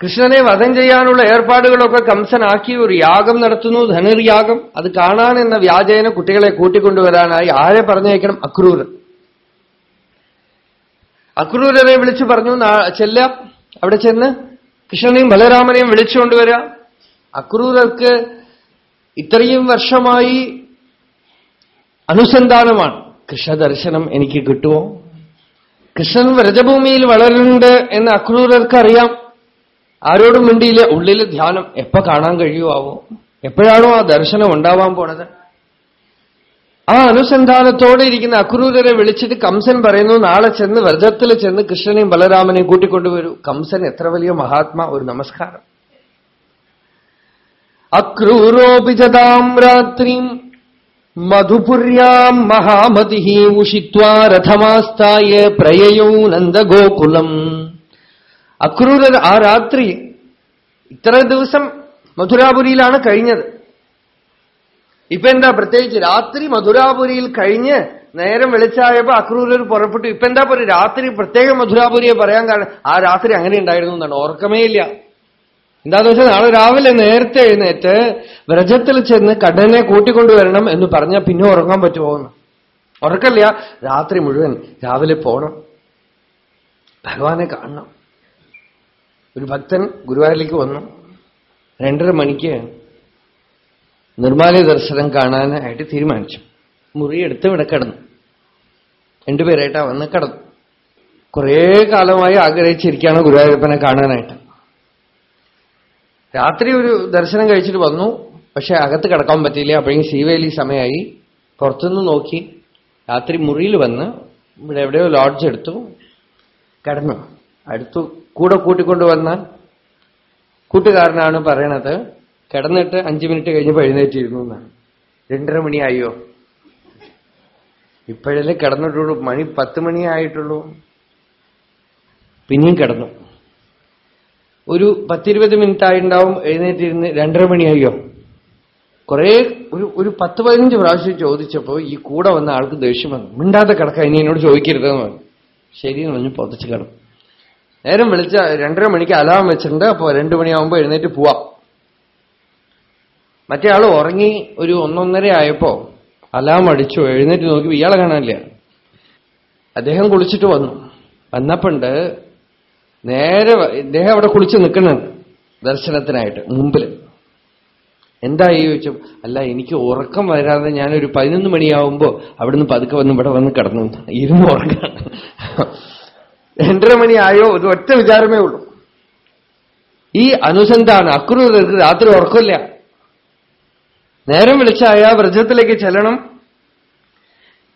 കൃഷ്ണനെ വധം ചെയ്യാനുള്ള ഏർപ്പാടുകളൊക്കെ കംസനാക്കി ഒരു യാഗം നടത്തുന്നു ധനുർയാഗം. അത് കാണാൻ എന്ന വ്യാജേന കുട്ടികളെ കൂട്ടിക്കൊണ്ടുവരാനായി ആരെ പറഞ്ഞേക്കണം അക്രൂരൻ. അക്രൂരനെ വിളിച്ചു പറഞ്ഞു ചെല്ല അവിടെ ചെന്ന് കൃഷ്ണനെയും ബലരാമനെയും വിളിച്ചുകൊണ്ടുവരാം അക്രൂരർക്ക് ഇത്രയും വർഷമായി അനുസന്ധാനമാണ്. കൃഷ്ണദർശനം എനിക്ക് കിട്ടുമോ? കൃഷ്ണൻ വ്രജഭൂമിയിൽ വളരുന്നുണ്ട് എന്ന് അക്രൂരർക്കറിയാം. ആരോടും മിണ്ടിയില്ല. ഉള്ളിൽ ധ്യാനം എപ്പോ കാണാൻ കഴിയുമാവോ എപ്പോഴാണോ ആ ദർശനം ഉണ്ടാവാൻ പോണത്? ആ അനുസന്ധാനത്തോടെ ഇരിക്കുന്ന അക്രൂരരെ വിളിച്ചിട്ട് കംസൻ പറയുന്നു നാളെ ചെന്ന് വ്രതത്തിൽ ചെന്ന് കൃഷ്ണനെയും ബലരാമനെയും കൂട്ടിക്കൊണ്ടുവരൂ. കംസൻ എത്ര വലിയ മഹാത്മാ ഒരു നമസ്കാരം. അക്രൂരോപിജതാം രാത്രിം മധുപുര്യാം മഹാമതി ഉഷിത്വാ രഥമാസ്ഥായ പ്രയയോ നന്ദഗോകുലം. അക്രൂരർ ആ രാത്രി ഇത്ര ദിവസം മധുരാപുരിയിലാണ് കഴിഞ്ഞത്. ഇപ്പൊ എന്താ പ്രത്യേകിച്ച് രാത്രി മധുരാപുരിയിൽ കഴിഞ്ഞ് നേരം വെളിച്ചായപ്പോ അക്രൂരർ പുറപ്പെട്ടു. ഇപ്പൊ എന്താ പറയുക രാത്രി പ്രത്യേകം മധുരാപുരിയെ പറയാൻ കാരണം ആ രാത്രി അങ്ങനെ ഉണ്ടായിരുന്നു എന്നാണ്. ഓർക്കമേ ഇല്ല. എന്താന്ന് വെച്ചാൽ നാളെ രാവിലെ നേരത്തെ എഴുന്നേറ്റ് വ്രജത്തിൽ ചെന്ന് കടനെ കൂട്ടിക്കൊണ്ടുവരണം എന്ന് പറഞ്ഞാൽ പിന്നെ ഉറങ്ങാൻ പറ്റുമോ എന്ന്. ഉറക്കല്ല രാത്രി മുഴുവൻ രാവിലെ പോണം. ഭഗവാനെ കാണണം. ഒരു ഭക്തൻ ഗുരുവായൂരിലേക്ക് വന്നു. രണ്ടര മണിക്ക് നിർമ്മാലയ ദർശനം കാണാനായിട്ട് തീരുമാനിച്ചു. മുറിയെടുത്ത് ഇവിടെ കിടന്നു. രണ്ടുപേരായിട്ടാ വന്ന് കിടന്നു. കുറേ കാലമായി ആഗ്രഹിച്ചിരിക്കുകയാണ് ഗുരുവായൂരപ്പനെ കാണാനായിട്ട്. രാത്രി ഒരു ദർശനം കഴിച്ചിട്ട് വന്നു. പക്ഷെ അകത്ത് കിടക്കാൻ പറ്റിയില്ല. അപ്പോഴേക്കും സീവേലി സമയമായി പുറത്തുനിന്ന് നോക്കി രാത്രി മുറിയിൽ വന്ന് ഇവിടെ എവിടെയോ ലോഡ്ജ് എടുത്തു കിടന്നു. അടുത്തു കൂടെ കൂട്ടിക്കൊണ്ടുവന്ന കൂട്ടുകാരനാണ് പറയണത്. കിടന്നിട്ട് അഞ്ചു മിനിറ്റ് കഴിഞ്ഞപ്പോൾ എഴുന്നേറ്റിരുന്നു എന്നാണ്. രണ്ടര മണിയായോ? ഇപ്പോഴല്ലേ കിടന്നിട്ടുള്ളൂ. മണി പത്ത് മണിയായിട്ടുള്ളൂ. പിന്നെയും കിടന്നു. ഒരു പത്തിരുപത് മിനിറ്റ് ആയിട്ടുണ്ടാവും എഴുന്നേറ്റിരുന്ന് രണ്ടര മണിയായോ? കുറെ ഒരു ഒരു പത്ത് പതിനഞ്ച് പ്രാവശ്യം ചോദിച്ചപ്പോ ഈ കൂടെ വന്ന ആൾക്ക് ദേഷ്യം വന്നു. മിണ്ടാതെ കിടക്കാൻ ഇനി എന്നോട് ചോദിക്കരുതെന്ന് പറഞ്ഞു. ശരി എന്ന് പറഞ്ഞു പൊതച്ച് കിടന്നു. നേരം വിളിച്ച രണ്ടര മണിക്ക് അലാം വെച്ചിട്ടുണ്ട് അപ്പോ രണ്ടു മണിയാവുമ്പോ എഴുന്നേറ്റ് പോവാം. മറ്റേ ആൾ ഉറങ്ങി ഒരു ഒന്നൊന്നര ആയപ്പോ അലാം അടിച്ചു എഴുന്നേറ്റ് നോക്കി ഇയാളെ കാണാനില്ല. അദ്ദേഹം കുളിച്ചിട്ട് വന്നു. വന്നപ്പോണ്ട് നേരെ ഇദ്ദേഹം അവിടെ കുളിച്ച് നിൽക്കുന്നുണ്ട് ദർശനത്തിനായിട്ട് മുമ്പിൽ എന്തായി ചോദിച്ചു അല്ല എനിക്ക് ഉറക്കം വരാതെ ഞാനൊരു പതിനൊന്ന് മണിയാവുമ്പോ അവിടുന്ന് പതുക്കെ വന്ന് ഇവിടെ വന്ന് കിടന്നു. ഇരുന്ന് ഉറങ്ങാണ് രണ്ടര മണിയായോ? ഒരു ഒറ്റ വിചാരമേ ഉള്ളൂ. ഈ അനുസന്ധാനം അക്രൂരർക്ക് രാത്രി ഉറക്കില്ല നേരം വിളിച്ചായ വ്രജത്തിലേക്ക് ചെല്ലണം.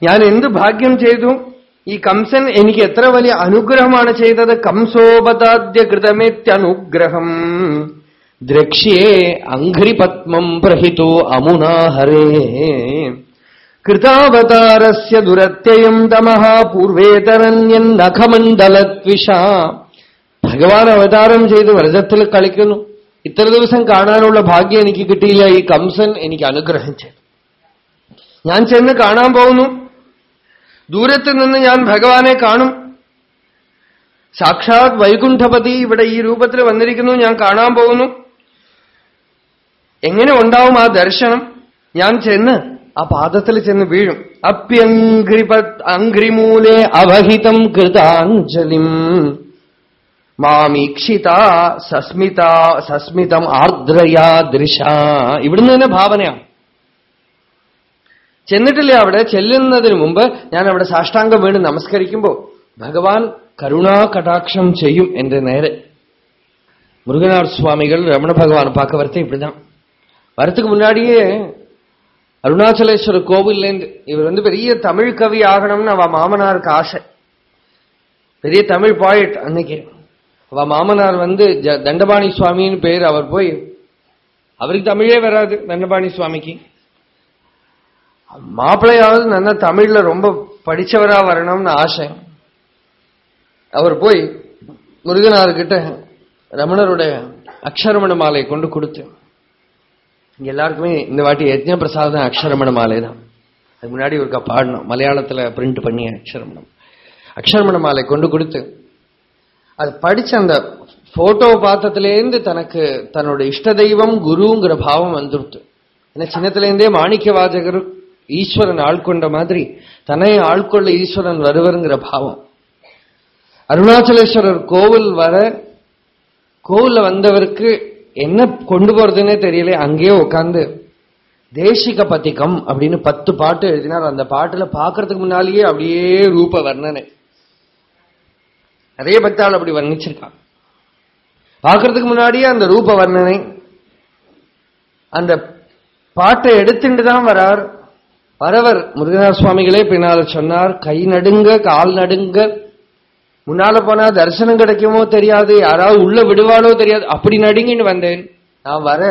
ഞാൻ എന്ത് ഭാഗ്യം ചെയ്തു? ഈ കംസൻ എനിക്ക് എത്ര വലിയ അനുഗ്രഹമാണ് ചെയ്തത്? കംസോപദാദ്യ കൃതമേത്യനുഗ്രഹം ദ്രക്ഷ്യേ അഘ്രിപത്മം പ്രഹിതോ അമുനാഹരേ. കൃതാവതാരസ്യ ദുരത്യയം തമഹ പൂർവേതരന്യൻ നഖമണ്ഡലത്വിഷ ഭഗവാൻ അവതാരം ചെയ്ത് വ്രജത്തിൽ കളിക്കുന്നു. ഇത്ര ദിവസം കാണാനുള്ള ഭാഗ്യം എനിക്ക് കിട്ടിയില്ല. ഈ കംസൻ എനിക്ക് അനുഗ്രഹിച്ചു ഞാൻ ചെന്ന് കാണാൻ പോകുന്നു. ദൂരത്ത് നിന്ന് ഞാൻ ഭഗവാനെ കാണും. സാക്ഷാത് വൈകുണ്ഠപതി ഇവിടെ ഈ രൂപത്തിൽ വന്നിരിക്കുന്നു. ഞാൻ കാണാൻ പോകുന്നു. എങ്ങനെ ഉണ്ടാവും ആ ദർശനം? ഞാൻ ചെന്ന് ആ പാദത്തിൽ ചെന്ന് വീഴും അപ്യങ്ക്രിപ അങ്ക്രിമൂലെ അവഹിതം കൃതാഞ്ജലിം മാമീക്ഷിത സസ്മിത സസ്മിതം ആർദ്രയാ ദൃശ ഇവിടുന്ന് തന്നെ ഭാവനയാണ് ചെന്നിട്ടില്ല അവിടെ ചെല്ലുന്നതിന് മുമ്പ് ഞാൻ അവിടെ സാഷ്ടാംഗം വീണ് നമസ്കരിക്കുമ്പോ ഭഗവാൻ കരുണാ കടാക്ഷം ചെയ്യും എന്റെ നേരെ முருகனார் சுவாமிகள் ரமண பகவான் பார்க்க வரத்தே இப்படிதான் வரத்துக்கு முன்னாடியே அருணாச்சலேஸ்வரர் கோவில்லேருந்து இவர் வந்து பெரிய தமிழ் கவி ஆகணும்னு அவ மாமனாருக்கு ஆசை. பெரிய தமிழ் பாயிட் அன்னைக்கு. அவ மாமனார் வந்து தண்டபாணி சுவாமின்னு பேர் அவர் போய் அவருக்கு தமிழே வராது தண்டபாணி சுவாமிக்கு. மாப்பிள்ளையாவது நல்லா தமிழ்ல ரொம்ப படிச்சவரா வரணும்னு ஆசை. அவர் போய் முருகனார்கிட்ட ரமணருடைய அக்ஷரமண மாலை கொண்டு கொடுத்து எல்லாருக்குமே இந்த வாட்டி யஜ்ஞ பிரசாதம் அக்ஷரமண மாலை தான் அதுக்கு முன்னாடி ஒருக்கா பாடணும். மலையாளத்துல பிரிண்ட் பண்ணி அக்ஷரமணம். அக்ஷரமண மாலை கொண்டு கொடுத்து அது படிச்ச அந்த போட்டோ பார்த்ததுலேருந்து தனக்கு தன்னோட இஷ்ட தெய்வம் குருங்கிற பாவம் வந்துடுத்து. ஏன்னா சின்னத்திலேருந்தே மாணிக்க வாஜகர் ஈஸ்வரன் ஆள்கொண்ட மாதிரி தன்னை ஆள்கொள்ள ஈஸ்வரன் வருவருங்கிற பாவம். அருணாச்சலேஸ்வரர் கோவில் வர கோவில்ல வந்தவருக்கு என்ன கொண்டு போறதுன்னே தெரியல அங்கேயே உட்காந்து தேசிக பதிகம் அப்படின்னு பத்து பாட்டு எழுதினார். அந்த பாட்டுல பாக்குறதுக்கு முன்னாலேயே அப்படியே ரூப வர்ணனை நிறைய பக்தாள் அப்படி வர்ணிச்சிருக்கான் பாக்குறதுக்கு முன்னாடியே அந்த ரூப வர்ணனை அந்த பாட்டை எடுத்துட்டு தான் வரார். வரவர் முருகநாத சுவாமிகளே பின்னால சொன்னார் கை நடுங்க கால் நடுங்க முன்னால போனா தரிசனம் கிடைக்குமோ தெரியாது யாராவது உள்ள விடுவாளோ தெரியாது. அப்படி நடுங்கின்னு வந்தேன். நான் வர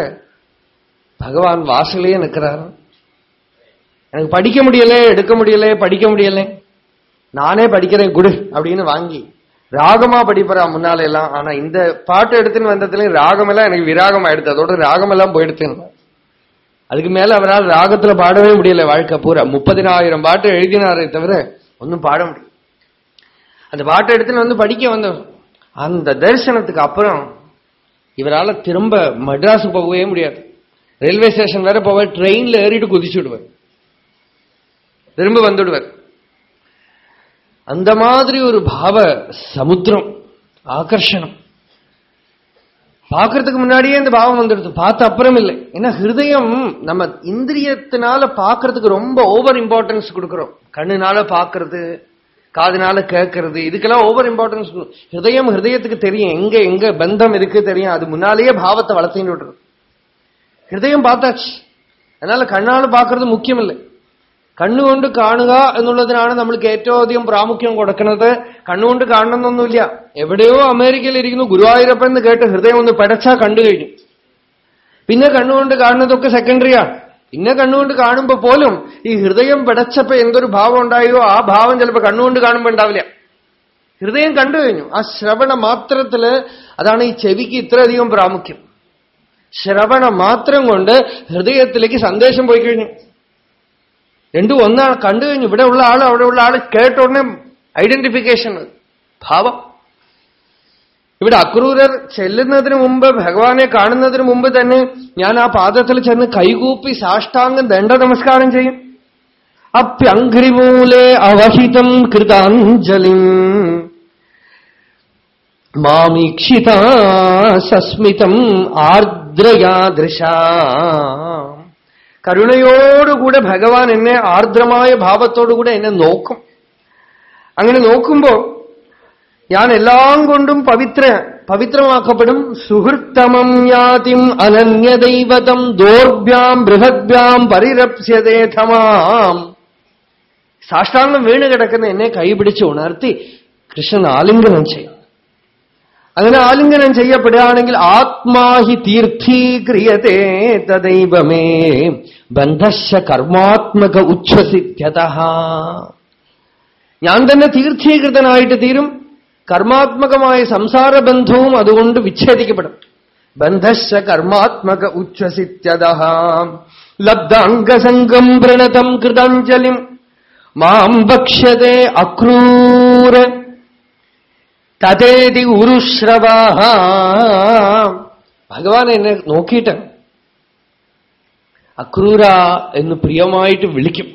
பகவான் வாசலே நிற்கிறார் எனக்கு படிக்க முடியல எடுக்க முடியல படிக்க முடியல. நானே படிக்கிறேன் குடு அப்படின்னு வாங்கி. ராகமா படிப்பறா முன்னால எல்லாம். ஆனா இந்த பாட்டு எடுத்துன்னு வந்ததுலயும் ராகம் எல்லாம் எனக்கு விராகம் ஆயிடுது அதோட ராகம் எல்லாம் போயிடுத்துன்னு அதுக்கு மேல அவரால் ராகத்துல பாடவே முடியல வாழ்க்கை பூரா. முப்பதினாயிரம் பாட்டு எழுதினாரே தவிர ஒன்னும் பாட முடியல. அந்த பாட்டை எடுத்துன்னு வந்து படிக்க வந்தோம் அந்த தரிசனத்துக்கு அப்புறம் இவரால் திரும்ப மெட்ராஸுக்கு போகவே முடியாது. ரயில்வே ஸ்டேஷன் வேற போவார் ட்ரெயின்ல ஏறிட்டு குதிச்சு விடுவார். திரும்ப வந்துடுவார். அந்த மாதிரி ஒரு பாவ சமுத்திரம் ஆகர்ஷணம். பார்க்கறதுக்கு முன்னாடியே இந்த பாவம் வந்துடுது. பார்த்த அப்புறம் இல்லை. ஏன்னா ஹிருதயம் நம்ம இந்திரியத்தினால பார்க்கறதுக்கு ரொம்ப ஓவர் இம்பார்ட்டன்ஸ் கொடுக்குறோம். கண்ணுனால பார்க்கறது காதுனால கேட்கறது இதுக்கெல்லாம் ஓவர் இம்பார்ட்டன்ஸ் ஹிருதயம் ஹிருதயத்துக்கு தெரியும் எங்க எங்க பந்தம் இருக்கு தெரியும் அது முன்னாலேயே பாவத்தை வளர்த்தின்னு விட்டுரும் ഹൃദയം പാത്താച്ച് എന്നാൽ കണ്ണാണ് പാക്കുന്നത് മുഖ്യമല്ല കണ്ണുകൊണ്ട് കാണുക എന്നുള്ളതിനാണ് നമ്മൾക്ക് ഏറ്റവും അധികം പ്രാമുഖ്യം കൊടുക്കുന്നത് കണ്ണുകൊണ്ട് കാണണമെന്നൊന്നുമില്ല എവിടെയോ അമേരിക്കയിൽ ഇരിക്കുന്നു ഗുരുവായൂരപ്പൻ എന്ന് കേട്ട് ഹൃദയം ഒന്ന് പടച്ചാ കണ്ടു കഴിഞ്ഞു പിന്നെ കണ്ണുകൊണ്ട് കാണുന്നതൊക്കെ സെക്കൻഡറിയാണ് പിന്നെ കണ്ണുകൊണ്ട് കാണുമ്പോ പോലും ഈ ഹൃദയം പിടച്ചപ്പോ എന്തൊരു ഭാവം ഉണ്ടായോ ആ ഭാവം ചിലപ്പോ കണ്ണുകൊണ്ട് കാണുമ്പോ ഉണ്ടാവില്ല. ഹൃദയം കണ്ടു കഴിഞ്ഞു. ആ ശ്രവണ മാത്രത്തിൽ അതാണ് ഈ ചെവിക്ക് ഇത്രയധികം പ്രാമുഖ്യം. ശ്രവണ മാത്രം കൊണ്ട് ഹൃദയത്തിലേക്ക് സന്ദേശം പോയി കഴിഞ്ഞു. രണ്ടു ഒന്നാണ് കണ്ടു കഴിഞ്ഞു. ഇവിടെ ഉള്ള ആൾ അവിടെ ഉള്ള ആൾ കേട്ട ഐഡന്റിഫിക്കേഷൻ ഭാവം. ഇവിടെ അക്രൂരർ ചെല്ലുന്നതിന് മുമ്പ് ഭഗവാനെ കാണുന്നതിന് മുമ്പ് തന്നെ ഞാൻ ആ പാദത്തിൽ ചെന്ന് കൈകൂപ്പി സാഷ്ടാംഗം ദണ്ഡ നമസ്കാരം ചെയ്യും. അപ്യങ്ക്രിമൂലെ അവഹിതം കൃതാഞ്ജലി. മാമീക്ഷിത സസ്മിതം ആർദ്രയാദൃശ. കരുണയോടുകൂടെ ഭഗവാൻ എന്നെ ആർദ്രമായ ഭാവത്തോടുകൂടെ എന്നെ നോക്കും. അങ്ങനെ നോക്കുമ്പോ ഞാൻ എല്ലാം കൊണ്ടും പവിത്ര പവിത്രമാക്കപ്പെടും. സുഹൃത്തമം യാതിം അനന്യദൈവതം ദോർഭ്യാം ബൃഹദ്ഭ്യാം പരിരപ്സ്യതേഥമാം സാഷ്ടാംഗം വീണ് കിടക്കുന്ന എന്നെ കൈപിടിച്ച് ഉണർത്തി കൃഷ്ണൻ ആലിംഗനം ചെയ്യും അങ്ങനെ ആലിംഗനം ചെയ്യപ്പെടുകയാണെങ്കിൽ ആത്മാഹി തീർത്ഥീക്രിയത്തെ തദൈവമേ. ബന്ധശ കർമാത്മക ഉച്ഛസിത്യത ഞാൻ തന്നെ തീർത്ഥീകൃതനായിട്ട് തീരും. കർമാത്മകമായ സംസാര ബന്ധവും അതുകൊണ്ട് വിച്ഛേദിക്കപ്പെടും. ബന്ധശ്ച കർമാത്മക ഉച്ഛസിത്യത ലബ്ധാംഗസംഗം പ്രണതം കൃതാഞ്ജലിം. മാം ഭക്ഷ്യത അക്രൂര. തതേതി ഉരുശ്രവാഹ. ഭഗവാൻ എന്നെ നോക്കിയിട്ട് അക്രൂര എന്ന് പ്രിയമായിട്ട് വിളിക്കും.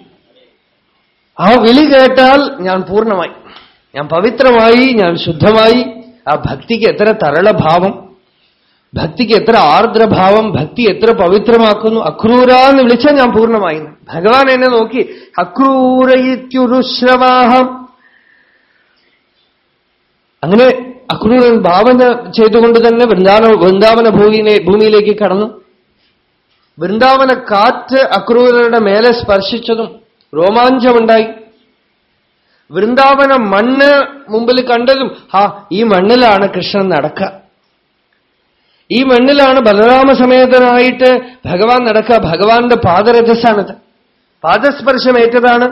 ആ വിളി കേട്ടാൽ ഞാൻ പൂർണമായി. ഞാൻ പവിത്രമായി ഞാൻ ശുദ്ധമായി. ആ ഭക്തിക്ക് എത്ര തരളഭാവം. ഭക്തിക്ക് എത്ര ആർദ്രഭാവം ഭക്തി എത്ര പവിത്രമാക്കുന്നു. അക്രൂര എന്ന് വിളിച്ചാൽ ഞാൻ പൂർണമായി. ഭഗവാൻ എന്നെ നോക്കി അക്രൂരയിത്യുരുശ്രവാഹം അങ്ങനെ അക്രൂരൻ ഭാവന ചെയ്തുകൊണ്ട് തന്നെ വൃന്ദാവന വൃന്ദാവന ഭൂമിയിലെ ഭൂമിയിലേക്ക് കടന്നു. വൃന്ദാവന കാറ്റ് അക്രൂരരുടെ മേലെ സ്പർശിച്ചതും രോമാഞ്ചമുണ്ടായി. വൃന്ദാവന മണ്ണ് മുമ്പിൽ കണ്ടതും ആ ഈ മണ്ണിലാണ് കൃഷ്ണൻ നടക്കുക ഈ മണ്ണിലാണ് ബലരാമസമേതനായിട്ട് ഭഗവാൻ നടക്കുക ഭഗവാന്റെ പാദരഥസാണിത് പാദസ്പർശമേറ്റതാണ്.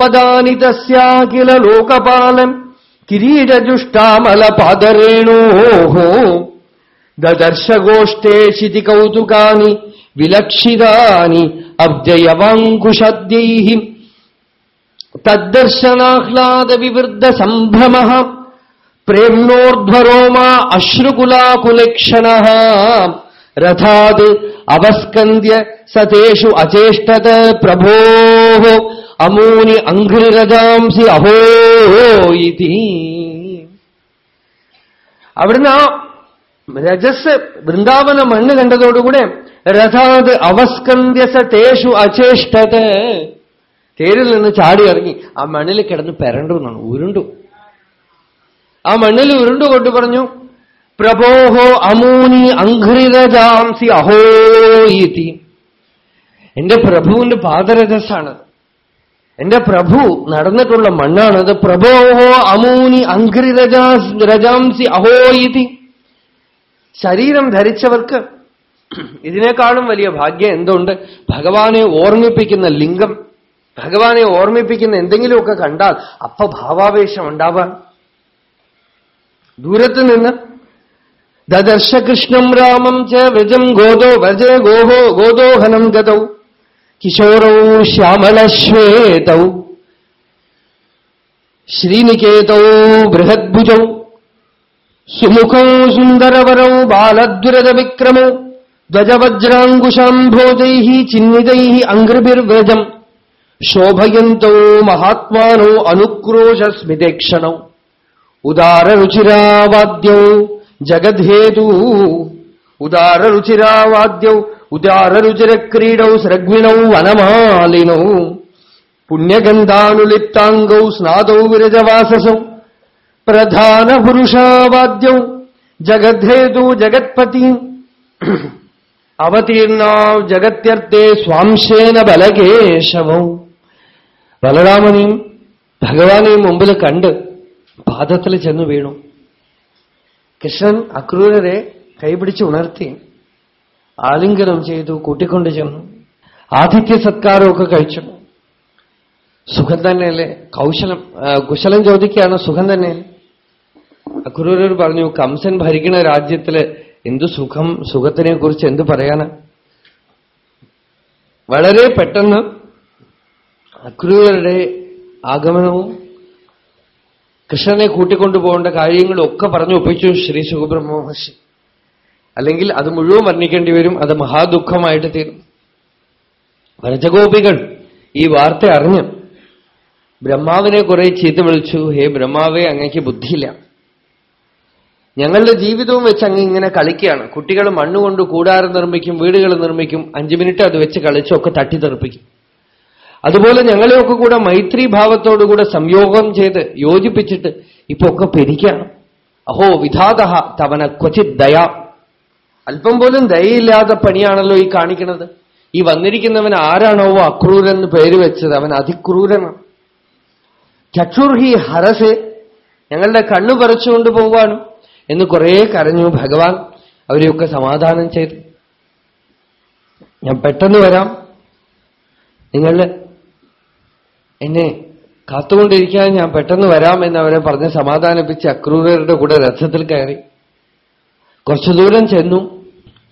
പദാനി ലോകപാലൻ. കിരീടജുഷ്ടാമല പാദരേണോ ദദർശഗോഷ്ഠേ ശിതി കൗതുകാനി വിലക്ഷിതാനി അബ്ജയവാങ്കുശദ്യൈ തദ്ദർശനാഹ്ലാദ വിവൃദ്ധ സംഭ്രമ പ്രേംണോർധ്വരോമാ അശ്രുകുലാകുലക്ഷണ രഥാത് അവസ്കന്ദ്യ സതേഷു അചേഷ്ടത പ്രഭോ അമൂനി അഘ്രിരജാംസി അഹോ ഇതി. അവിടുന്ന് ആ രജസ് വൃന്ദാവന മണ്ണ് കണ്ടതോടുകൂടെ രഥാത് അവസ്കന്ദ്യസ തേഷു അചേഷ്ടത് തേരിൽ നിന്ന് ചാടി ഇറങ്ങി. ആ മണ്ണിൽ കിടന്ന് പെരണ്ടു എന്നാണ്. ഉരുണ്ടു. ആ മണ്ണിൽ ഉരുണ്ടു കൊണ്ടു പറഞ്ഞു പ്രഭോഹോ അമൂനി അഘ്രിരജാംസി അഹോ ഇതി എന്റെ പ്രഭുവിന്റെ പാദരജസ്സാണത് എന്റെ പ്രഭു നടന്നിട്ടുള്ള മണ്ണാണത് പ്രഭോഹോ അമൂനി അഘ്രിരജാ രജാംസി അഹോ ഇതി ശരീരം ധരിച്ചവർക്ക് ഇതിനേക്കാളും വലിയ ഭാഗ്യം എന്തുണ്ട്? ഭഗവാനെ ഓർമ്മിപ്പിക്കുന്ന ലിംഗം. ഭഗവാനെ ഓർമ്മിപ്പിക്കുന്ന എന്തെങ്കിലുമൊക്കെ കണ്ടാൽ അപ്പ ഭാവാവേശം ഉണ്ടാവാൻ. ദൂരത്ത് നിന്ന് ദദർശ കൃഷ്ണം രാമം ച വ്രജം ഗോദോ വ്രജേ ഗോഹോ ഗോദോഹനം ഗതൗ. കിശോരൗ ശ്യാമളശ്വേതൗ ശ്രീനികേതൗ ബൃഹദ്ഭുജൗ. സുമുഖൗ സുന്ദരവരൗ ബാലദ്വിരത വിക്രമൗ ധ്വജവജ്രാങ്കുശാംഭോജൈ ചിഹ്നിതൈ അംഘ്രിഭിർവ്രജം ശോഭയന്തോ മഹാത്മാനോ അനുക്രോശസ്മിതേക്ഷണൗ. ഉദാരരുചിരാവാദ്യൗ ജഗദ്ധേതു ഉദാരരുചിരാവാദ്യൗ ഉദാരരുചിരക്രീഡൗ സരഗ്മിണൗ വനമാലിനൗ. പുണ്യഗന്ധാനുലിപ്താംഗൗ സ്നാദൗ വിരജവാസസൗ. പ്രധാനപുരുഷാവാദ്യൗ ജഗദ്ധേതു ജഗത്പതി. അവതീർണ ജഗത്യർത്ഥേ സ്വാംശേന ബലകേശവൗ. ബലരാമനെയും ഭഗവാനെയും മുമ്പിൽ കണ്ട് പാദത്തിൽ ചെന്ന് വീണു. കൃഷ്ണൻ അക്രൂരരെ കൈപിടിച്ച് ഉണർത്തി ആലിംഗനം ചെയ്തു കൂട്ടിക്കൊണ്ട് ചെന്നു. ആതിഥ്യ സത്കാരമൊക്കെ കഴിച്ചു. സുഖം തന്നെയല്ലേ? കൗശലം കുശലം ചോദിക്കുകയാണ് സുഖം തന്നെ അക്രൂരർ പറഞ്ഞു കംസൻ ഭരിക്കുന്ന രാജ്യത്തിൽ എന്തു സുഖം സുഖത്തിനെ കുറിച്ച് എന്ത് പറയാനാ? വളരെ പെട്ടെന്ന് അക്രൂരരുടെ ആഗമനവും കൃഷ്ണനെ കൂട്ടിക്കൊണ്ടുപോകേണ്ട കാര്യങ്ങളും ഒക്കെ പറഞ്ഞു ഒപ്പിച്ചു ശ്രീ സുഖബ്രഹ്മ മഹർഷി. അല്ലെങ്കിൽ അത് മുഴുവൻ വർണിക്കേണ്ടി വരും അത് മഹാദുഃഖമായിട്ട് തീരും. വ്രജഗോപികൾ ഈ വാർത്ത അറിഞ്ഞ് ബ്രഹ്മാവിനെ കുറെ ചീത്ത വിളിച്ചു ഹേ ബ്രഹ്മാവെ അങ്ങയ്ക്ക് ബുദ്ധിയില്ല. ഞങ്ങളുടെ ജീവിതവും വെച്ച് അങ്ങ് ഇങ്ങനെ കളിക്കുകയാണ്. കുട്ടികൾ മണ്ണുകൊണ്ട് കൂടാരം നിർമ്മിക്കും വീടുകൾ നിർമ്മിക്കും അഞ്ചു മിനിറ്റ് അത് വെച്ച് കളിച്ചൊക്കെ തട്ടിത്തെറിപ്പിക്കും. അതുപോലെ ഞങ്ങളെയൊക്കെ കൂടെ മൈത്രി ഭാവത്തോടുകൂടെ സംയോഗം ചെയ്ത് യോജിപ്പിച്ചിട്ട് ഇപ്പൊ ഒക്കെ പെരിക്കാണ്. അഹോ വിധാത തവന ക്വചിത് ദയ. അല്പം പോലും ദയയില്ലാത്ത പണിയാണല്ലോ ഈ കാണിക്കുന്നത്. ഈ വന്നിരിക്കുന്നവൻ ആരാണോ അക്രൂരൻ എന്ന് പേര് വെച്ചത് അവൻ അതിക്രൂരനാണ്. ചക്ഷുർഹി ഹരസ്. ഞങ്ങളുടെ കണ്ണു പറിച്ചുകൊണ്ട് പോവാണ് എന്ന് കുറേ കരഞ്ഞു ഭഗവാൻ അവരെയൊക്കെ സമാധാനം ചെയ്തു. ഞാൻ പെട്ടെന്ന് വരാം. നിങ്ങൾ എന്നെ കാത്തുകൊണ്ടിരിക്കാൻ ഞാൻ പെട്ടെന്ന് വരാമെന്ന് അവരെ പറഞ്ഞ് സമാധാനിപ്പിച്ച് അക്രൂരരുടെ കൂടെ രഥത്തിൽ കയറി. കുറച്ചു ദൂരം ചെന്നു.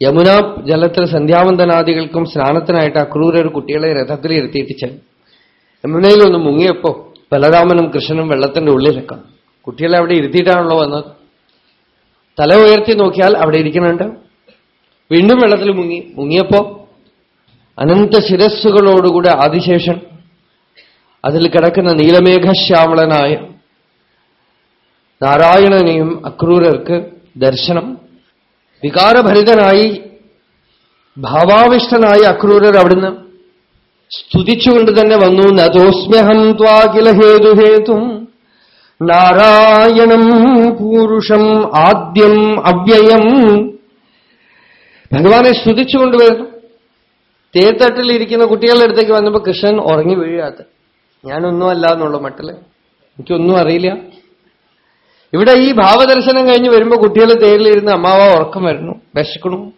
യമുന ജലത്തിൽ സന്ധ്യാവന്തനാദികൾക്കും സ്നാനത്തിനായിട്ട് അക്രൂരർ കുട്ടികളെ രഥത്തിൽ ഇരുത്തിയിട്ട് ചെന്നു. യമുനയിലൊന്ന് മുങ്ങിയപ്പോ ബലരാമനും കൃഷ്ണനും വെള്ളത്തിന്റെ ഉള്ളിലൊക്കെ. കുട്ടികളെ അവിടെ ഇരുത്തിയിട്ടാണല്ലോ വന്നത്. തല ഉയർത്തി നോക്കിയാൽ അവിടെ ഇരിക്കുന്നുണ്ട്. വീണ്ടും വെള്ളത്തിൽ മുങ്ങി. മുങ്ങിയപ്പോ അനന്ത ശിരസ്സുകളോടുകൂടെ ആദിശേഷൻ അതിൽ കിടക്കുന്ന നീലമേഘശ്യാമളനായ നാരായണനെയും അക്രൂരർക്ക് ദർശനം. വികാരഭരിതനായി ഭാവാവിഷ്ടനായി അക്രൂരർ അവിടുന്ന് സ്തുതിച്ചുകൊണ്ട് തന്നെ വന്നു. നതോസ്മ്യഹം ത്വാകില ഹേതുഹേതും നാരായണം പൂരുഷം ആദ്യം അവ്യയം. ഭഗവാനെ സ്തുതിച്ചുകൊണ്ട് വരുന്നു. തേത്തട്ടിലിരിക്കുന്ന കുട്ടികളുടെ അടുത്തേക്ക് വന്നപ്പോൾ കൃഷ്ണൻ ഉറങ്ങി വീഴാത്ത ഞാനൊന്നുമല്ല എന്നുള്ള മട്ടിൽ. എനിക്കൊന്നും അറിയില്ല. ഇവിടെ ഈ ഭാവദർശനം കഴിഞ്ഞ് വരുമ്പോ കുട്ടികൾ തേരിലിരുന്ന് അമ്മാവ ഉറക്കം വരുന്നു വിശക്കണു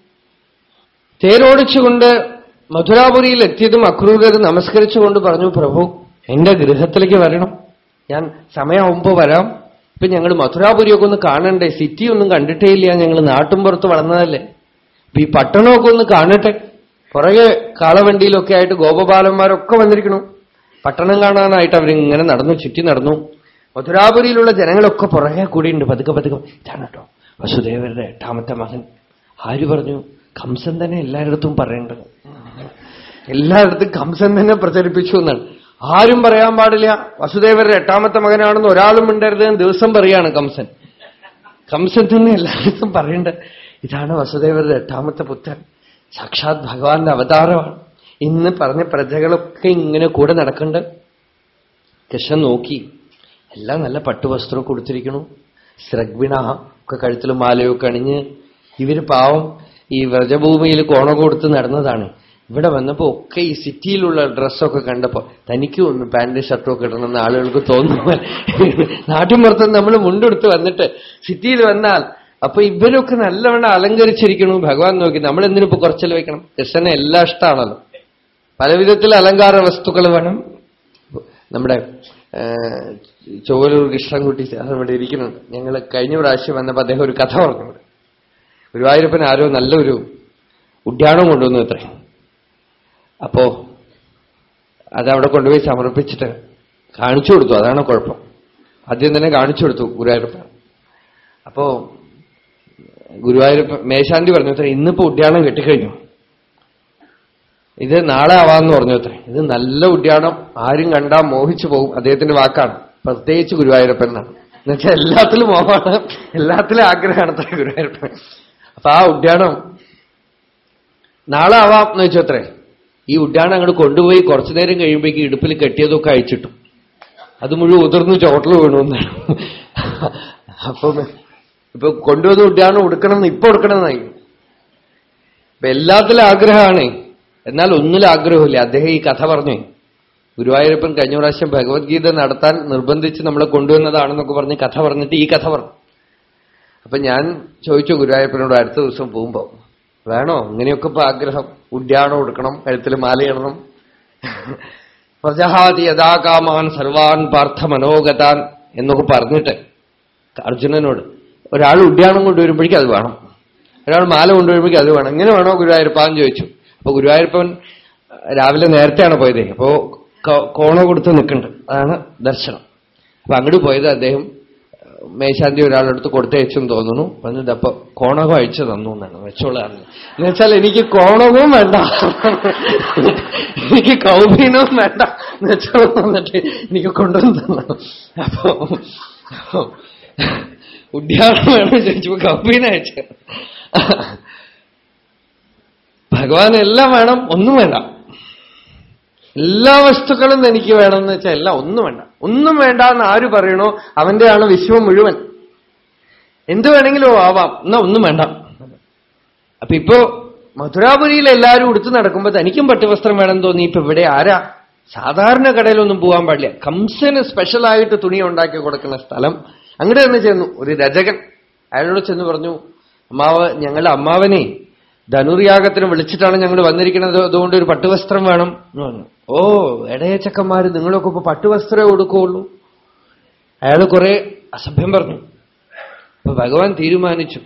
തേരോടിച്ചുകൊണ്ട് മധുരാപുരിയിൽ എത്തിയതും അക്രൂരർ നമസ്കരിച്ചുകൊണ്ട് പറഞ്ഞു പ്രഭു എന്റെ ഗൃഹത്തിലേക്ക് വരണം. ഞാൻ സമയമാകുമ്പോ വരാം. ഇപ്പൊ ഞങ്ങൾ മധുരാപുരിയൊക്കെ ഒന്ന് കാണണ്ടേ? സിറ്റി ഒന്നും കണ്ടിട്ടേ ഇല്ല ഞങ്ങൾ നാട്ടും പുറത്ത് വളർന്നതല്ലേ. അപ്പൊ ഈ പട്ടണമൊക്കെ ഒന്ന് കാണട്ടെ. പുറകെ കാളവണ്ടിയിലൊക്കെ ആയിട്ട് ഗോപബാലന്മാരൊക്കെ വന്നിരിക്കണു. പട്ടണം കാണാനായിട്ട് അവരിങ്ങനെ നടന്നു ചുറ്റി നടന്നു. മധുരാപുരിയിലുള്ള ജനങ്ങളൊക്കെ പുറകെ കൂടിയുണ്ട് പതുക്കെ പതുക്കെ. ഇതാണ് കേട്ടോ. വസുദേവരുടെ എട്ടാമത്തെ മകൻ. ആര് പറഞ്ഞു? കംസൻ തന്നെ എല്ലായിടത്തും പറയേണ്ടത്. എല്ലായിടത്തും കംസൻ തന്നെ പ്രചരിപ്പിച്ചു എന്നാണ്. ആരും പറയാൻ പാടില്ല. വസുദേവരുടെ എട്ടാമത്തെ മകനാണെന്ന് ഒരാളും മിണ്ടരുത് എന്ന് ദിവസം പറയാണ് കംസൻ. കംസൻ തന്നെ എല്ലായിടത്തും പറയേണ്ടത്. ഇതാണ് വസുദേവരുടെ എട്ടാമത്തെ പുത്രൻ. സാക്ഷാത് ഭഗവാന്റെ അവതാരമാണ്. ഇന്ന് പറഞ്ഞ പ്രജകളൊക്കെ ഇങ്ങനെ കൂടെ നടക്കണ്ട്. കൃഷ്ണൻ നോക്കി. എല്ലാം നല്ല പട്ടുവസ്ത്രം കൊടുത്തിരിക്കണു. സ്രഗ്വിണ ഒക്കെ കഴുത്തിൽ മാലയൊക്കെ അണിഞ്ഞ് ഇവർ പാവം ഈ വ്രജഭൂമിയിൽ കോണ കൊടുത്ത് നടന്നതാണ്. ഇവിടെ വന്നപ്പോ ഒക്കെ ഈ സിറ്റിയിലുള്ള ഡ്രസ്സൊക്കെ കണ്ടപ്പോ തനിക്കും ഒന്ന് പാന്റും ഷർട്ടും ഒക്കെ ഇടണമെന്ന് ആളുകൾക്ക് തോന്നുന്നു. നാട്ടിൻ പുറത്ത് നമ്മൾ മുണ്ടെടുത്ത് വന്നിട്ട് സിറ്റിയിൽ വന്നാൽ അപ്പൊ ഇവരൊക്കെ നല്ലവണ്ണം അലങ്കരിച്ചിരിക്കണു. ഭഗവാൻ നോക്കി. നമ്മൾ എന്തിനിപ്പോ കുറച്ചിൽ വെക്കണം കൃഷ്ണനെ എല്ലാം ഇഷ്ടമാണല്ലോ പല വിധത്തിൽ അലങ്കാര വസ്തുക്കൾ വേണം. നമ്മുടെ ചോവലൂർ കൃഷ്ണൻകുട്ടി അവിടെ ഇരിക്കുന്നുണ്ട് ഞങ്ങൾ കഴിഞ്ഞ പ്രാവശ്യം വന്നപ്പോൾ അദ്ദേഹം ഒരു കഥ പറഞ്ഞു ഗുരുവായൂരപ്പൻ ആരോ നല്ലൊരു ഉദ്യാനം കൊണ്ടുവന്നു അത്രേ. അപ്പോ അതവിടെ കൊണ്ടുപോയി സമർപ്പിച്ചിട്ട് കാണിച്ചു കൊടുത്തു. അതാണ് കുഴപ്പം. ആദ്യം തന്നെ കാണിച്ചു കൊടുത്തു ഗുരുവായൂരപ്പൻ. അപ്പോ ഗുരുവായൂരപ്പൻ മേശാന്തി പറഞ്ഞു അത്ര ഇന്നിപ്പോ ഉദ്യാനം കെട്ടിക്കഴിഞ്ഞു. ഇത് നാളെ ആവാന്ന് പറഞ്ഞു അത്രേ. ഇത് നല്ല ഉദ്യാനം. ആരും കണ്ടാ മോഹിച്ചു പോകും. അദ്ദേഹത്തിന്റെ വാക്കാണ്. പ്രത്യേകിച്ച് ഗുരുവായൂരപ്പൻ എന്നാണ്. എന്നുവെച്ചാൽ എല്ലാത്തിലും മോഹമാണ്. എല്ലാത്തിലും ആഗ്രഹമാണ് അത്ര ഗുരുവായൂരപ്പൻ. അപ്പൊ ആ ഉദ്യാനം നാളെ ആവാം എന്ന് വെച്ചത്രേ ഈ ഉദ്യാനം അങ്ങോട്ട് കൊണ്ടുപോയി കുറച്ചു നേരം കഴിയുമ്പോഴേക്ക് ഇടുപ്പിൽ കെട്ടിയതൊക്കെ അയച്ചിട്ടു. അത് മുഴുവൻ ഉതിർന്ന് ചോട്ടിൽ വീണു എന്നാണ് അപ്പം ഇപ്പൊ കൊണ്ടുവന്ന് ഉദ്യാനം ഉടുക്കണം ഇപ്പൊ ഉടുക്കണമെന്നായി. ഇപ്പൊ എല്ലാത്തിലും ആഗ്രഹമാണ്. എന്നാൽ ഒന്നിലും ആഗ്രഹമില്ല. അദ്ദേഹം ഈ കഥ പറഞ്ഞു. ഗുരുവായൂരപ്പൻ കഴിഞ്ഞ പ്രാവശ്യം ഭഗവത്ഗീത നടത്താൻ നിർബന്ധിച്ച് നമ്മളെ കൊണ്ടുവന്നതാണെന്നൊക്കെ പറഞ്ഞ് കഥ പറഞ്ഞിട്ട് ഈ കഥ പറഞ്ഞു. അപ്പൊ ഞാൻ ചോദിച്ചു ഗുരുവായൂരപ്പനോട് അടുത്ത ദിവസം പോകുമ്പോ വേണോ? ഇങ്ങനെയൊക്കെ ഇപ്പൊ ആഗ്രഹം. ഉദ്യാനം എടുക്കണം കഴുത്തിൽ മാലയിടണം പ്രജഹാതി യഥാകാമാൻ സർവാൻ പാർത്ഥ മനോഗതാൻ എന്നൊക്കെ പറഞ്ഞിട്ട് അർജുനനോട് ഒരാൾ ഉദ്യാനം കൊണ്ടുവരുമ്പോഴേക്കും അത് വേണം. ഒരാൾ മാല കൊണ്ടുവരുമ്പോഴേക്കും അത് വേണം. ഇങ്ങനെ വേണോ ഗുരുവായൂരപ്പാന്ന് ചോദിച്ചു. അപ്പൊ ഗുരുവായൂരപ്പൻ രാവിലെ നേരത്തെയാണ് പോയത്. അപ്പോ കോണ കൊടുത്ത് നിൽക്കുന്നുണ്ട്. അതാണ് ദർശനം. അപ്പൊ അങ്ങോട്ട് പോയത് അദ്ദേഹം മേശാന്തി ഒരാളെടുത്ത് കൊടുത്തയച്ചെന്ന് തോന്നുന്നു. പറഞ്ഞത് അപ്പൊ കോണകം അയച്ചു തന്നു എന്നാണ്. വെച്ചോളാറില്ല എന്നുവെച്ചാൽ എനിക്ക് കോണകവും വേണ്ട. എനിക്ക് കൗബീനവും വേണ്ട. വെച്ചോളം വന്നിട്ട് എനിക്ക് കൊണ്ടുവന്ന് തന്നു. അപ്പൊ ഉദ്യാനം വേണം ചോദിച്ചപ്പോ കൗബീന അയച്ചു ഭഗവാൻ എല്ലാം വേണം ഒന്നും വേണ്ട. എല്ലാ വസ്തുക്കളും എനിക്ക് വേണമെന്ന് വെച്ചാൽ എല്ലാം ഒന്നും വേണ്ട. ഒന്നും വേണ്ട എന്ന് ആര് പറയണോ അവന്റെയാണ് വിശ്വം മുഴുവൻ. എന്ത് വേണമെങ്കിലും ആവാം എന്നാ ഒന്നും വേണ്ട. അപ്പൊ ഇപ്പോ മധുരാപുരിയിൽ എല്ലാവരും ഉടുത്തു നടക്കുമ്പോൾ തനിക്കും പട്ടുവസ്ത്രം വേണം തോന്നി ഇപ്പൊ ഇവിടെ ആരാ? സാധാരണ കടയിലൊന്നും പോകാൻ പാടില്ല. കംസന് സ്പെഷ്യലായിട്ട് തുണി ഉണ്ടാക്കി കൊടുക്കുന്ന സ്ഥലം. അങ്ങോട്ട് തന്നെ ചെന്നു. ഒരു രചകൻ അയാളോട് ചെന്ന് പറഞ്ഞു അമ്മാവ് ഞങ്ങളുടെ അമ്മാവനെ ധനുർയാഗത്തിന് വിളിച്ചിട്ടാണ് ഞങ്ങൾ വന്നിരിക്കുന്നത്. അതുകൊണ്ട് ഒരു പട്ടുവസ്ത്രം വേണം. എന്ന് പറഞ്ഞു. ഓ ഇടയച്ചക്കന്മാർ നിങ്ങളൊക്കെ ഇപ്പൊ പട്ടുവസ്ത്രമേ കൊടുക്കുകയുള്ളൂ അയാൾ കുറെ അസഭ്യം പറഞ്ഞു. അപ്പൊ ഭഗവാൻ തീരുമാനിച്ചു.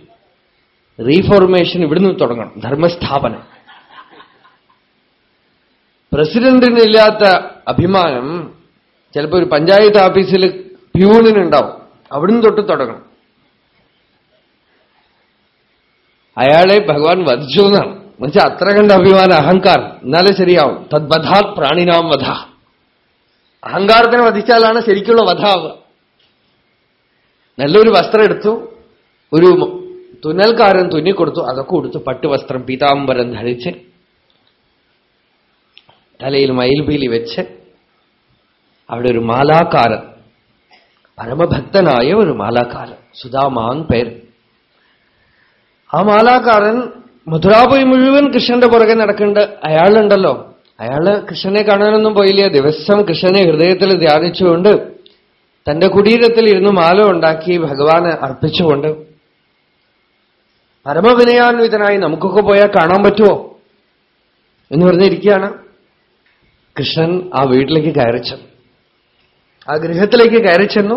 റീഫോർമേഷൻ ഇവിടുന്ന് തുടങ്ങണം. ധർമ്മസ്ഥാപനം. പ്രസിഡന്റിനില്ലാത്ത അഭിമാനം ചിലപ്പോൾ ഒരു പഞ്ചായത്ത് ഓഫീസിൽ പ്യൂണിനുണ്ടാവും. അവിടുന്ന് തൊട്ട് തുടങ്ങണം. അയാളെ ഭഗവാൻ വധിച്ചു എന്നാണ്. എന്നുവെച്ചാൽ അത്ര കണ്ട അഭിമാനം അഹങ്കാരം. എന്നാലേ ശരിയാവും. തദ്വധാത് പ്രാണിനാം വധ. അഹങ്കാരത്തിനെ വധിച്ചാലാണ് ശരിക്കുള്ള വധാവ്. നല്ലൊരു വസ്ത്രം എടുത്തു. ഒരു തുന്നൽക്കാരൻ തുന്നിക്കൊടുത്തു. അതൊക്കെ കൊടുത്തു പട്ടുവസ്ത്രം പീതാംബരം ധരിച്ച്. തലയിൽ മയിൽപീലി വെച്ച്. അവിടെ ഒരു മാലാക്കാരൻ പരമഭക്തനായ ഒരു മാലാക്കാരൻ സുധാമാൻ പേര്. ആ മാലാക്കാരൻ മധുരാപുരി മുഴുവൻ കൃഷ്ണന്റെ പുറകെ നടക്കേണ്ട അയാളുണ്ടല്ലോ. അയാൾ കൃഷ്ണനെ കാണാനൊന്നും പോയില്ല. ദിവസം കൃഷ്ണനെ ഹൃദയത്തിൽ ധ്യാനിച്ചുകൊണ്ട് തന്റെ കുടീരത്തിൽ ഇരുന്ന് മാല ഉണ്ടാക്കി ഭഗവാന് അർപ്പിച്ചുകൊണ്ട് പരമവിനയാൻവിതനായി നമുക്കൊക്കെ പോയാൽ കാണാൻ പറ്റുമോ? എന്ന് പറഞ്ഞിരിക്കുകയാണ് കൃഷ്ണൻ ആ വീട്ടിലേക്ക് കയറി ചെന്നു ആ ഗൃഹത്തിലേക്ക് കയറി ചെന്നു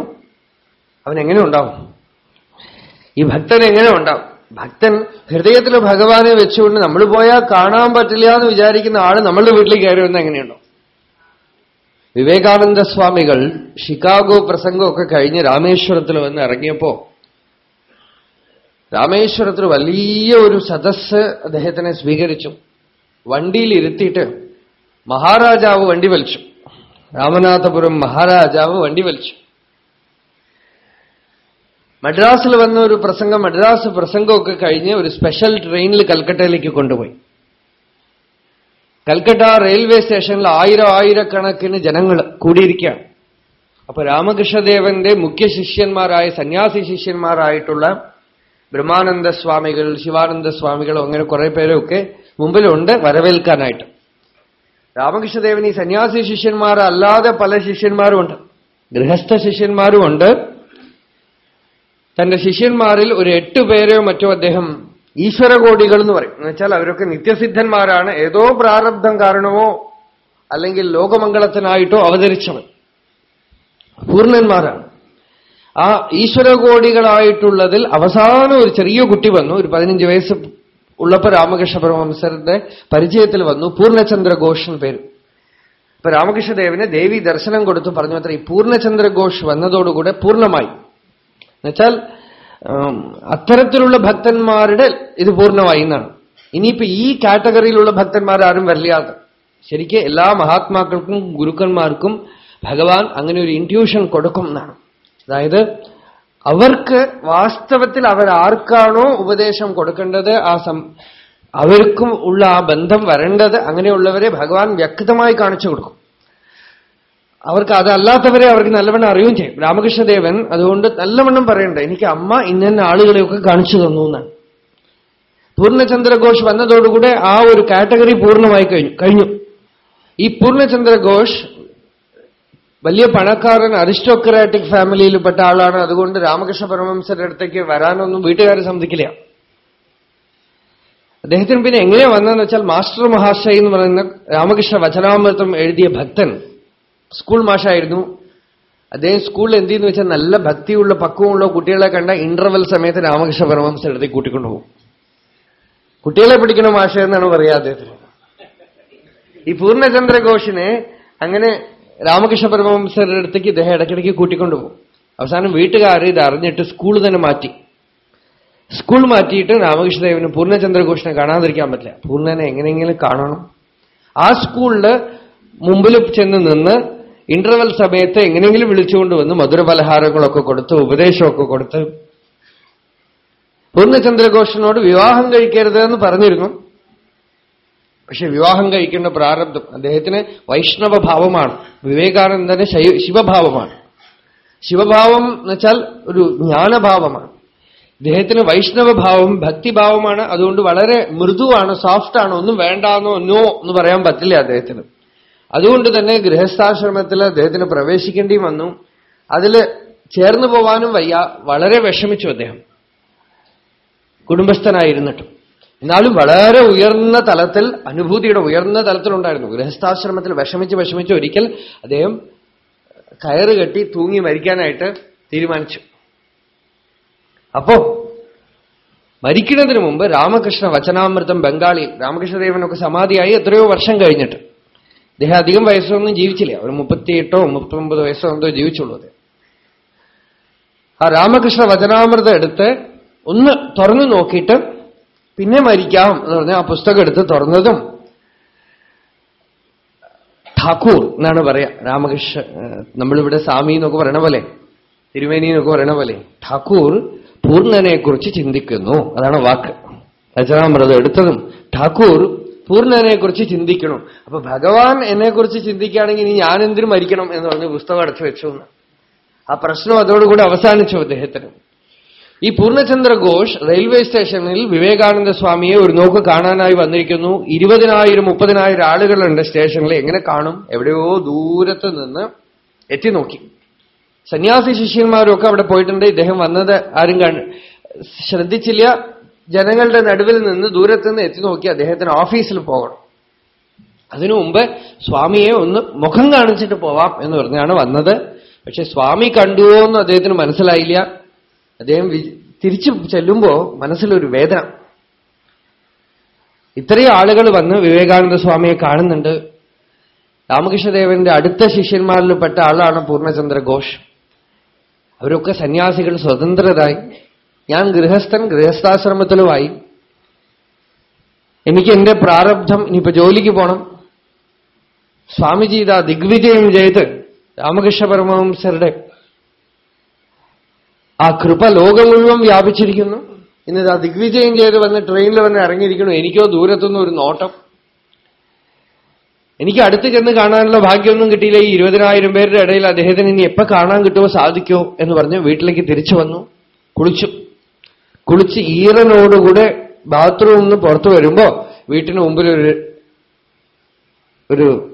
അവൻ എങ്ങനെ ഉണ്ടാവും? ഈ ഭക്തൻ എങ്ങനെ ഉണ്ടാവും? ഭക്തൻ ഹൃദയത്തിൽ ഭഗവാനെ വെച്ചുകൊണ്ട് നമ്മൾ പോയാൽ കാണാൻ പറ്റില്ല എന്ന് വിചാരിക്കുന്ന ആൾ നമ്മളുടെ വീട്ടിൽ കയറി വന്ന എങ്ങനെയുണ്ടോ? വിവേകാനന്ദ സ്വാമികൾ ഷിക്കാഗോ പ്രസംഗമൊക്കെ കഴിഞ്ഞ് രാമേശ്വരത്തിൽ വന്ന് ഇറങ്ങിയപ്പോ രാമേശ്വരത്തിൽ വലിയ ഒരു സദസ് അദ്ദേഹത്തിനെ സ്വീകരിച്ചു. വണ്ടിയിൽ ഇരുത്തിയിട്ട് മഹാരാജാവ് വണ്ടി വലിച്ചു. രാമനാഥപുരം മഹാരാജാവ് വണ്ടി വലിച്ചു. മദ്രാസിൽ വന്ന ഒരു പ്രസംഗം മദ്രാസ് പ്രസംഗമൊക്കെ കഴിഞ്ഞ് ഒരു സ്പെഷ്യൽ ട്രെയിനിൽ കൽക്കട്ടയിലേക്ക് കൊണ്ടുപോയി. കൽക്കട്ട റെയിൽവേ സ്റ്റേഷനിൽ ആയിരം ആയിരക്കണക്കിന് ജനങ്ങൾ കൂടിയിരിക്കുകയാണ്. അപ്പൊ രാമകൃഷ്ണദേവന്റെ മുഖ്യ ശിഷ്യന്മാരായ സന്യാസി ശിഷ്യന്മാരായിട്ടുള്ള ബ്രഹ്മാനന്ദ സ്വാമികൾ ശിവാനന്ദ സ്വാമികൾ അങ്ങനെ കുറെ പേരൊക്കെ മുമ്പിലുണ്ട് വരവേൽക്കാനായിട്ട്. രാമകൃഷ്ണദേവൻ ഈ സന്യാസി ശിഷ്യന്മാരല്ലാതെ പല ശിഷ്യന്മാരുമുണ്ട്. ഗൃഹസ്ഥ ശിഷ്യന്മാരുമുണ്ട്. തന്റെ ശിഷ്യന്മാരിൽ ഒരു എട്ട് പേരെയോ മറ്റോ അദ്ദേഹം ഈശ്വരകോടികൾ എന്ന് പറയും. എന്നുവെച്ചാൽ അവരൊക്കെ നിത്യസിദ്ധന്മാരാണ്. ഏതോ പ്രാരബ്ധം കാരണമോ അല്ലെങ്കിൽ ലോകമംഗളത്തിനായിട്ടോ അവതരിച്ചവൻ. പൂർണന്മാരാണ്. ആ ഈശ്വരകോടികളായിട്ടുള്ളതിൽ അവസാനം ഒരു ചെറിയ കുട്ടി വന്നു. ഒരു പതിനഞ്ച് വയസ്സ് ഉള്ളപ്പോ രാമകൃഷ്ണ പരമഹംസരുടെ പരിചയത്തിൽ വന്നു. പൂർണചന്ദ്ര ഘോഷൻ പേര്. ഇപ്പൊ രാമകൃഷ്ണദേവന് ദേവി ദർശനം കൊടുത്തു. പറഞ്ഞു അത്ര ഈ പൂർണചന്ദ്ര ഘോഷ് വന്നതോടുകൂടെ പൂർണമായി. എന്നുവെച്ചാൽ അത്തരത്തിലുള്ള ഭക്തന്മാരുടെ ഇത് പൂർണമായി എന്നാണ്. ഇനിയിപ്പോ ഈ കാറ്റഗറിയിലുള്ള ഭക്തന്മാരാരും വരില്ലാതെ. ശരിക്കും എല്ലാ മഹാത്മാക്കൾക്കും ഗുരുക്കന്മാർക്കും ഭഗവാൻ അങ്ങനെ ഒരു ഇൻട്യൂഷൻ കൊടുക്കും എന്നാണ്. അതായത് അവർക്ക് വാസ്തവത്തിൽ അവരാർക്കാണോ ഉപദേശം കൊടുക്കേണ്ടത് ആ സം അവർക്കും ഉള്ള ആ ബന്ധം വരേണ്ടത് അങ്ങനെയുള്ളവരെ ഭഗവാൻ വ്യക്തമായി കാണിച്ചു കൊടുക്കും. അവർക്ക് അതല്ലാത്തവരെ അവർക്ക് നല്ലവണ്ണം അറിയുകയും ചെയ്യും. രാമകൃഷ്ണദേവൻ അതുകൊണ്ട് നല്ലവണ്ണം പറയണ്ട. എനിക്ക് അമ്മ ഇന്ന ആളുകളെയൊക്കെ കാണിച്ചു തന്നു എന്നാണ്. പൂർണചന്ദ്രഘോഷ് വന്നതോടുകൂടെ ആ ഒരു കാറ്റഗറി പൂർണമായി കഴിഞ്ഞു. കഴിഞ്ഞു. ഈ പൂർണചന്ദ്രഘോഷ് വലിയ പണക്കാരൻ അരിസ്റ്റോക്രാറ്റിക് ഫാമിലിയിൽപ്പെട്ട ആളാണ്. അതുകൊണ്ട് രാമകൃഷ്ണ പരമംസരുടെ അടുത്തേക്ക് വരാനൊന്നും വീട്ടുകാരെ സമ്മതിക്കില്ല. അദ്ദേഹത്തിന് പിന്നെ എങ്ങനെയാ വന്നതെന്ന് വെച്ചാൽ മാസ്റ്റർ മഹാശയ എന്ന് പറയുന്ന രാമകൃഷ്ണ വചനാമൃതം എഴുതിയ ഭക്തൻ സ്കൂൾ മാഷായിരുന്നു. അദ്ദേഹം സ്കൂളിൽ എന്ത് ചെയ്യുന്നു വെച്ചാൽ നല്ല ഭക്തിയുള്ള പക്വമുള്ള കുട്ടികളെ കണ്ട ഇന്റർവൽ സമയത്ത് രാമകൃഷ്ണ പരമംസ അടുത്തേക്ക് കൂട്ടിക്കൊണ്ടുപോകും കുട്ടികളെ പിടിക്കണ മാഷ എന്നാണ് പറയാ അദ്ദേഹത്തിന്. ഈ പൂർണചന്ദ്ര ഘോഷിനെ അങ്ങനെ രാമകൃഷ്ണ പരമഹംസരുടെ അടുത്തേക്ക് ഇദ്ദേഹം ഇടയ്ക്കിടയ്ക്ക് കൂട്ടിക്കൊണ്ടുപോകും അവസാനം വീട്ടുകാർ ഇത് അറിഞ്ഞിട്ട് സ്കൂൾ തന്നെ മാറ്റി. സ്കൂൾ മാറ്റിയിട്ട് രാമകൃഷ്ണദേവന് പൂർണചന്ദ്രഘോഷിനെ കാണാതിരിക്കാൻ പറ്റില്ല. പൂർണനെ എങ്ങനെയെങ്കിലും കാണണം. ആ സ്കൂളിൽ മുമ്പിൽ ചെന്ന് നിന്ന് ഇന്റർവെൽ സമയത്ത് എങ്ങനെയെങ്കിലും വിളിച്ചുകൊണ്ട് വന്ന് മധുരപലഹാരങ്ങളൊക്കെ കൊടുത്ത് ഉപദേശമൊക്കെ കൊടുത്ത് പൂർണചന്ദ്രഘോഷനോട് വിവാഹം കഴിക്കരുത് എന്ന് പറഞ്ഞിരുന്നു. പക്ഷെ വിവാഹം കഴിക്കേണ്ട പ്രാരബ്ധം അദ്ദേഹത്തിന് വൈഷ്ണവ ഭാവമാണ് വിവേകാനന്ദന് ശിവഭാവമാണ്. ശിവഭാവം എന്ന് വെച്ചാൽ ഒരു ജ്ഞാനഭാവമാണ്. ഇദ്ദേഹത്തിന് വൈഷ്ണവഭാവം ഭക്തിഭാവമാണ്. അതുകൊണ്ട് വളരെ മൃദുവാണ് സോഫ്റ്റാണ് ഒന്നും വേണ്ടാന്നോ നോ എന്ന് പറയാൻ പറ്റില്ല അദ്ദേഹത്തിന്. അതുകൊണ്ട് തന്നെ ഗൃഹസ്ഥാശ്രമത്തിൽ അദ്ദേഹത്തിന് പ്രവേശിക്കേണ്ടി വന്നു. അതിൽ ചേർന്നു പോവാനും വയ്യ. വളരെ വിഷമിച്ചു അദ്ദേഹം. കുടുംബസ്ഥനായിരുന്നിട്ടും. എന്നാലും വളരെ ഉയർന്ന തലത്തിൽ അനുഭൂതിയുടെ ഉയർന്ന തലത്തിലുണ്ടായിരുന്നു. ഗൃഹസ്ഥാശ്രമത്തിൽ വിഷമിച്ച് വിഷമിച്ച് ഒരിക്കൽ അദ്ദേഹം കയറ് കെട്ടി തൂങ്ങി മരിക്കാനായിട്ട് തീരുമാനിച്ചു. അപ്പോ മരിക്കുന്നതിന് മുമ്പ് രാമകൃഷ്ണ വചനാമൃതം ബംഗാളിയിൽ രാമകൃഷ്ണദേവനൊക്കെ സമാധിയായി എത്രയോ വർഷം കഴിഞ്ഞിട്ട്. അദ്ദേഹം അധികം വയസ്സൊന്നും ജീവിച്ചില്ല. ഒരു മുപ്പത്തിയെട്ടോ മുപ്പത്തൊമ്പത് വയസ്സോ എന്തോ ജീവിച്ചുള്ളൂ ആ രാമകൃഷ്ണ വചനാമൃതം എടുത്ത് ഒന്ന് തുറന്നു നോക്കിയിട്ട് പിന്നെ മരിക്കാം എന്ന് പറഞ്ഞാൽ ആ പുസ്തകം എടുത്ത് തുറന്നതും ഠാക്കൂർ എന്നാണ് പറയാ. രാമകൃഷ്ണ നമ്മളിവിടെ സ്വാമി എന്നൊക്കെ പറയണ പോലെ തിരുമേനി എന്നൊക്കെ പറയണ പോലെ ഠാക്കൂർ പൂർണനെക്കുറിച്ച് ചിന്തിക്കുന്നു. അതാണ് വാക്ക്. രചനാമൃതം എടുത്തതും ഠാക്കൂർ പൂർണനെ കുറിച്ച് ചിന്തിക്കണം. അപ്പൊ ഭഗവാൻ എന്നെ കുറിച്ച് ചിന്തിക്കുകയാണെങ്കിൽ ഇനി ഞാൻ എന്തിനു മരിക്കണം എന്ന് പറഞ്ഞ് പുസ്തകം അടച്ചു വെച്ചു എന്ന്. ആ പ്രശ്നം അതോടുകൂടി അവസാനിച്ചു അദ്ദേഹത്തിന്. ഈ പൂർണചന്ദ്ര ഘോഷ് റെയിൽവേ സ്റ്റേഷനിൽ വിവേകാനന്ദ സ്വാമിയെ ഒരു നോക്ക് കാണാനായി വന്നിരിക്കുന്നു. ഇരുപതിനായിരം മുപ്പതിനായിരം ആളുകളുണ്ട് സ്റ്റേഷനിൽ. എങ്ങനെ കാണും? എവിടെയോ ദൂരത്ത് നിന്ന് എത്തി നോക്കി. സന്യാസി ശിഷ്യന്മാരൊക്കെ അവിടെ പോയിട്ടുണ്ട്. ഇദ്ദേഹം വന്നത് ആരും ശ്രദ്ധിച്ചില്ല. ജനങ്ങളുടെ നടുവിൽ നിന്ന് ദൂരത്ത് നിന്ന് എത്തി നോക്കി അദ്ദേഹത്തിന് ഓഫീസിൽ പോകണം. അതിനു മുമ്പ് സ്വാമിയെ ഒന്ന് മുഖം കാണിച്ചിട്ട് പോവാം എന്ന് പറഞ്ഞാണ് വന്നത്. പക്ഷെ സ്വാമി കണ്ടുവോ എന്ന് അദ്ദേഹത്തിന് മനസ്സിലായില്ല. അദ്ദേഹം തിരിച്ചു ചെല്ലുമ്പോ മനസ്സിലൊരു വേദന. ഇത്രയും ആളുകൾ വന്ന് വിവേകാനന്ദ സ്വാമിയെ കാണുന്നുണ്ട്. രാമകൃഷ്ണദേവന്റെ അടുത്ത ശിഷ്യന്മാരിൽപ്പെട്ട ആളാണ് പൂർണചന്ദ്ര ഘോഷ്. അവരൊക്കെ സന്യാസികൾ സ്വതന്ത്രരായി. ഞാൻ ഗൃഹസ്ഥൻ ഗൃഹസ്ഥാശ്രമത്തിലുമായി. എനിക്ക് എന്റെ പ്രാരബ്ധം ഇനിയിപ്പോ ജോലിക്ക് പോണം. സ്വാമിജി ഇതാ ദിഗ്വിജയം ചെയ്ത് രാമകൃഷ്ണ പരമഹംസരുടെ ആ കൃപ ലോകം മുഴുവൻ വ്യാപിച്ചിരിക്കുന്നു. ഇന്നിതാ ദിഗ്വിജയം ചെയ്ത് വന്ന് ട്രെയിനിൽ വന്ന് ഇറങ്ങിയിരിക്കുന്നു. എനിക്കോ ദൂരത്തുനിന്ന് ഒരു നോട്ടം. എനിക്ക് അടുത്ത് ചെന്ന് കാണാനുള്ള ഭാഗ്യമൊന്നും കിട്ടിയില്ല. ഈ ഇരുപതിനായിരം പേരുടെ ഇടയിൽ അദ്ദേഹത്തിന് ഇനി എപ്പോ കാണാൻ കിട്ടുമോ സാധിക്കുമോ എന്ന് പറഞ്ഞ് വീട്ടിലേക്ക് തിരിച്ചു വന്നു. കുളിച്ചു. കുളിച്ച് ഈറനോടുകൂടെ ബാത്റൂമിൽ നിന്ന് പുറത്തു വരുമ്പോ വീട്ടിന് മുമ്പിൽ ഒരു ഒരു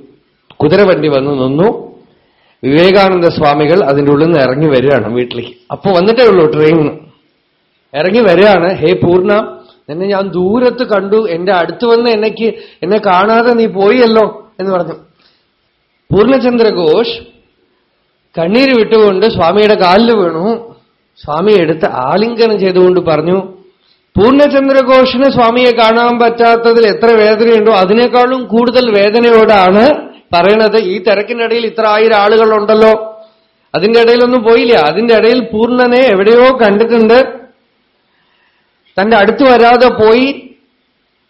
കുതിരവണ്ടി വന്നു നിന്നു. വിവേകാനന്ദ സ്വാമികൾ അതിന്റെ ഉള്ളിൽ നിന്ന് ഇറങ്ങി വരികയാണ് വീട്ടിലേക്ക്. അപ്പൊ വന്നിട്ടേ ഉള്ളൂ ട്രെയിൻ ഇറങ്ങി വരികയാണ്. ഹേ പൂർണ എന്നെ ഞാൻ ദൂരത്ത് കണ്ടു. എന്റെ അടുത്ത് വന്ന് എന്നെക്ക് എന്നെ കാണാതെ നീ പോയല്ലോ എന്ന് പറഞ്ഞു. പൂർണചന്ദ്രഘോഷ് കണ്ണീര് വിട്ടുകൊണ്ട് സ്വാമിയുടെ കാലിൽ വീണു. സ്വാമി എടുത്ത് ആലിംഗനം ചെയ്തുകൊണ്ട് പറഞ്ഞു പൂർണചന്ദ്രഘോഷിന് സ്വാമിയെ കാണാൻ പറ്റാത്തതിൽ എത്ര വേദനയുണ്ടോ അതിനേക്കാളും കൂടുതൽ വേദനയോടാണ് പറയണത്. ഈ തിരക്കിനിടയിൽ ഇത്ര ആയിരം ആളുകളുണ്ടല്ലോ. അതിന്റെ ഇടയിലൊന്നും പോയില്ല. അതിന്റെ ഇടയിൽ പൂർണനെ എവിടെയോ കണ്ടിട്ടുണ്ട്. തന്റെ അടുത്ത് വരാതെ പോയി.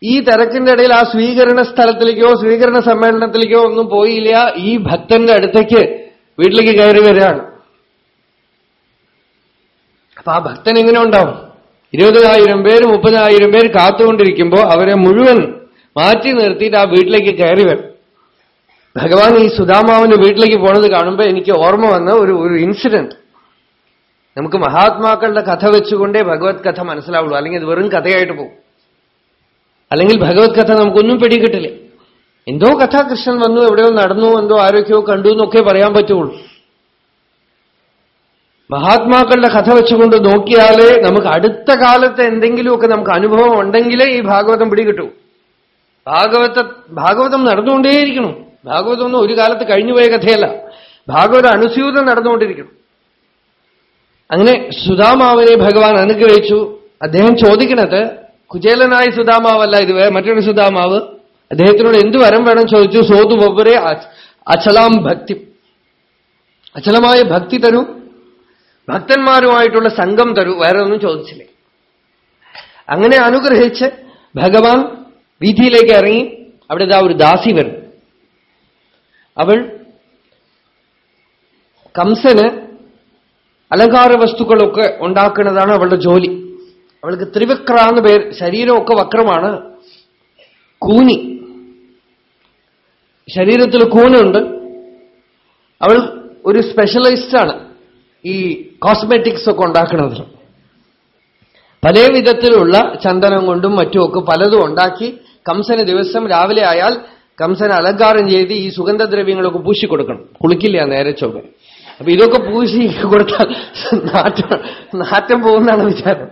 ഈ തിരക്കിന്റെ ഇടയിൽ ആ സ്വീകരണ സ്ഥലത്തിലേക്കോ സ്വീകരണ സമ്മേളനത്തിലേക്കോ ഒന്നും പോയില്ല. ഈ ഭക്തന്റെ അടുത്തേക്ക് വീട്ടിലേക്ക് കയറി വരികയാണ്. അപ്പൊ ആ ഭക്തൻ എങ്ങനെ ഉണ്ടാവും? ഇരുപതിനായിരം പേര് മുപ്പതിനായിരം പേര് കാത്തുകൊണ്ടിരിക്കുമ്പോൾ അവരെ മുഴുവൻ മാറ്റി നിർത്തിയിട്ട് ആ വീട്ടിലേക്ക് കയറി വരും. ഭഗവാൻ ഈ സുധാമാവിന്റെ വീട്ടിലേക്ക് പോണത് കാണുമ്പോൾ എനിക്ക് ഓർമ്മ വന്ന ഒരു ഒരു ഇൻസിഡന്റ് നമുക്ക് മഹാത്മാക്കളുടെ കഥ വെച്ചുകൊണ്ടേ ഭഗവത് കഥ മനസ്സിലാവുള്ളൂ. അല്ലെങ്കിൽ അത് വെറും കഥയായിട്ട് പോകും. അല്ലെങ്കിൽ ഭഗവത് കഥ നമുക്കൊന്നും പിടികിട്ടില്ല. എന്തോ കഥ കൃഷ്ണൻ വന്നു എവിടെയോ നടന്നു എന്തോ ആരോഗ്യമോ കണ്ടു എന്നൊക്കെ പറയാൻ പറ്റുള്ളൂ. മഹാത്മാക്കളുടെ കഥ വെച്ചുകൊണ്ട് നോക്കിയാലേ നമുക്ക് അടുത്ത കാലത്ത് എന്തെങ്കിലുമൊക്കെ നമുക്ക് അനുഭവം ഉണ്ടെങ്കിലേ ഈ ഭാഗവതം പിടികിട്ടൂ. ഭാഗവത ഭാഗവതം നടന്നുകൊണ്ടേയിരിക്കണം. ഭാഗവതം ഒന്നും ഒരു കാലത്ത് കഴിഞ്ഞുപോയ കഥയല്ല. ഭാഗവത അനുസ്യൂതം നടന്നുകൊണ്ടിരിക്കണം. അങ്ങനെ സുധാമാവിനെ ഭഗവാൻ അനുഗ്രഹിച്ചു. അദ്ദേഹം ചോദിക്കണത് കുചേലനായ സുധാമാവല്ല ഇത് മറ്റൊരു സുധാമാവ്. അദ്ദേഹത്തിനോട് എന്ത് വരം വേണം ചോദിച്ചു? സോതു ബൊബരെ അചലാം ഭക്തി. അചലമായ ഭക്തി തരൂ. ഭക്തന്മാരുമായിട്ടുള്ള സംഘം തരൂ വേറെ ഒന്നും ചോദിച്ചില്ലേ. അങ്ങനെ അനുഗ്രഹിച്ച് ഭഗവാൻ വീതിയിലേക്ക് ഇറങ്ങി അവിടെ ഇതാ ഒരു ദാസി വരും. അവൾ കംസന് അലങ്കാര വസ്തുക്കളൊക്കെ ഉണ്ടാക്കുന്നതാണ് അവളുടെ ജോലി. അവൾക്ക് ത്രിവക്ര എന്ന് പേര് ശരീരമൊക്കെ വക്രമാണ്. കൂനി. ശരീരത്തിൽ കൂനുണ്ട്. അവൾ ഒരു സ്പെഷ്യലൈസ്ഡാണ് ഈ കോസ്മെറ്റിക്സ് ഒക്കെ ഉണ്ടാക്കുന്നത്. പല വിധത്തിലുള്ള ചന്ദനം കൊണ്ടും മറ്റുമൊക്കെ പലതും ഉണ്ടാക്കി കംസന് ദിവസം രാവിലെ ആയാൽ കംസന് അലങ്കാരം ചെയ്ത് ഈ സുഗന്ധദ്രവ്യങ്ങളൊക്കെ പൂശി കൊടുക്കണം. കുളിക്കില്ല നേരെ ചൊവ്വ. അപ്പൊ ഇതൊക്കെ പൂശി കൊടുത്താൽ നാറ്റം നാറ്റം പോകുന്നതാണ് വിചാരം.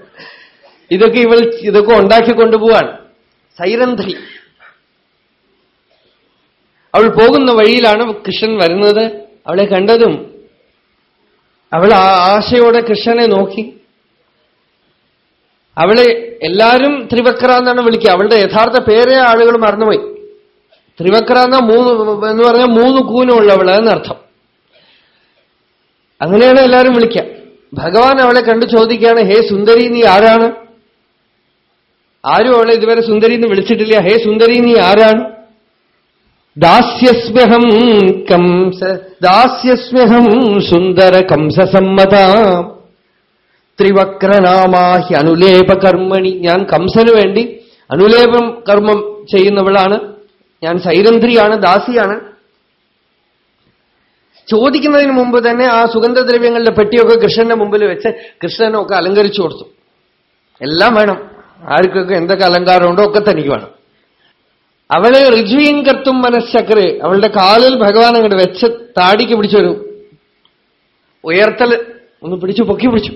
ഇതൊക്കെ ഇവൾ ഇതൊക്കെ ഉണ്ടാക്കി കൊണ്ടുപോവാണ്. സൈരന്ധി. അവൾ പോകുന്ന വഴിയിലാണ് കൃഷ്ണൻ വരുന്നത്. അവളെ കണ്ടതും അവൾ ആ ആശയോടെ കൃഷ്ണനെ നോക്കി. അവളെ എല്ലാരും ത്രിവക്ര എന്നാണ് വിളിക്കുക. അവളുടെ യഥാർത്ഥ പേരെ ആളുകൾ മറന്നുപോയി. ത്രിവക്ര എന്ന മൂന്ന് എന്ന് പറഞ്ഞാൽ മൂന്ന് കൂനുള്ളവൾ എന്നർത്ഥം. അങ്ങനെയാണ് എല്ലാവരും വിളിക്കുക. ഭഗവാൻ അവളെ കണ്ടു ചോദിക്കുകയാണ് ഹേ സുന്ദരി നീ ആരാണ്? ആരും അവളെ ഇതുവരെ സുന്ദരി എന്ന് വിളിച്ചിട്ടില്ല. ഹേ സുന്ദരി നീ ആരാണ്? ദാസ്യസ്മ്യഹം കംസ ദാസ്യസ്മ്യഹം സുന്ദര കംസസമ്മത. ത്രിവക്രനാമാഹി അനുലേപ കർമ്മണി. ഞാൻ കംസന് വേണ്ടി അനുലേപം കർമ്മം ചെയ്യുന്നവളാണ്. ഞാൻ സൈരന്ധ്രിയാണ് ദാസിയാണ്. ചോദിക്കുന്നതിന് മുമ്പ് തന്നെ ആ സുഗന്ധദ്രവ്യങ്ങളുടെ പെട്ടിയൊക്കെ കൃഷ്ണന്റെ മുമ്പിൽ വെച്ച് കൃഷ്ണനൊക്കെ അലങ്കരിച്ചു കൊടുത്തു. എല്ലാം വേണം. ആർക്കൊക്കെ എന്തൊക്കെ അലങ്കാരമുണ്ടോ ഒക്കെ തനിക്ക് വേണം. അവളെ ഋജുയും കർത്തും മനഃശക്രെ അവളുടെ കാലിൽ ഭഗവാൻ അങ്ങോട്ട് വെച്ച് താടിക്ക് പിടിച്ചൊരു ഉയർത്തൽ ഒന്ന് പിടിച്ചു പൊക്കി പിടിച്ചു.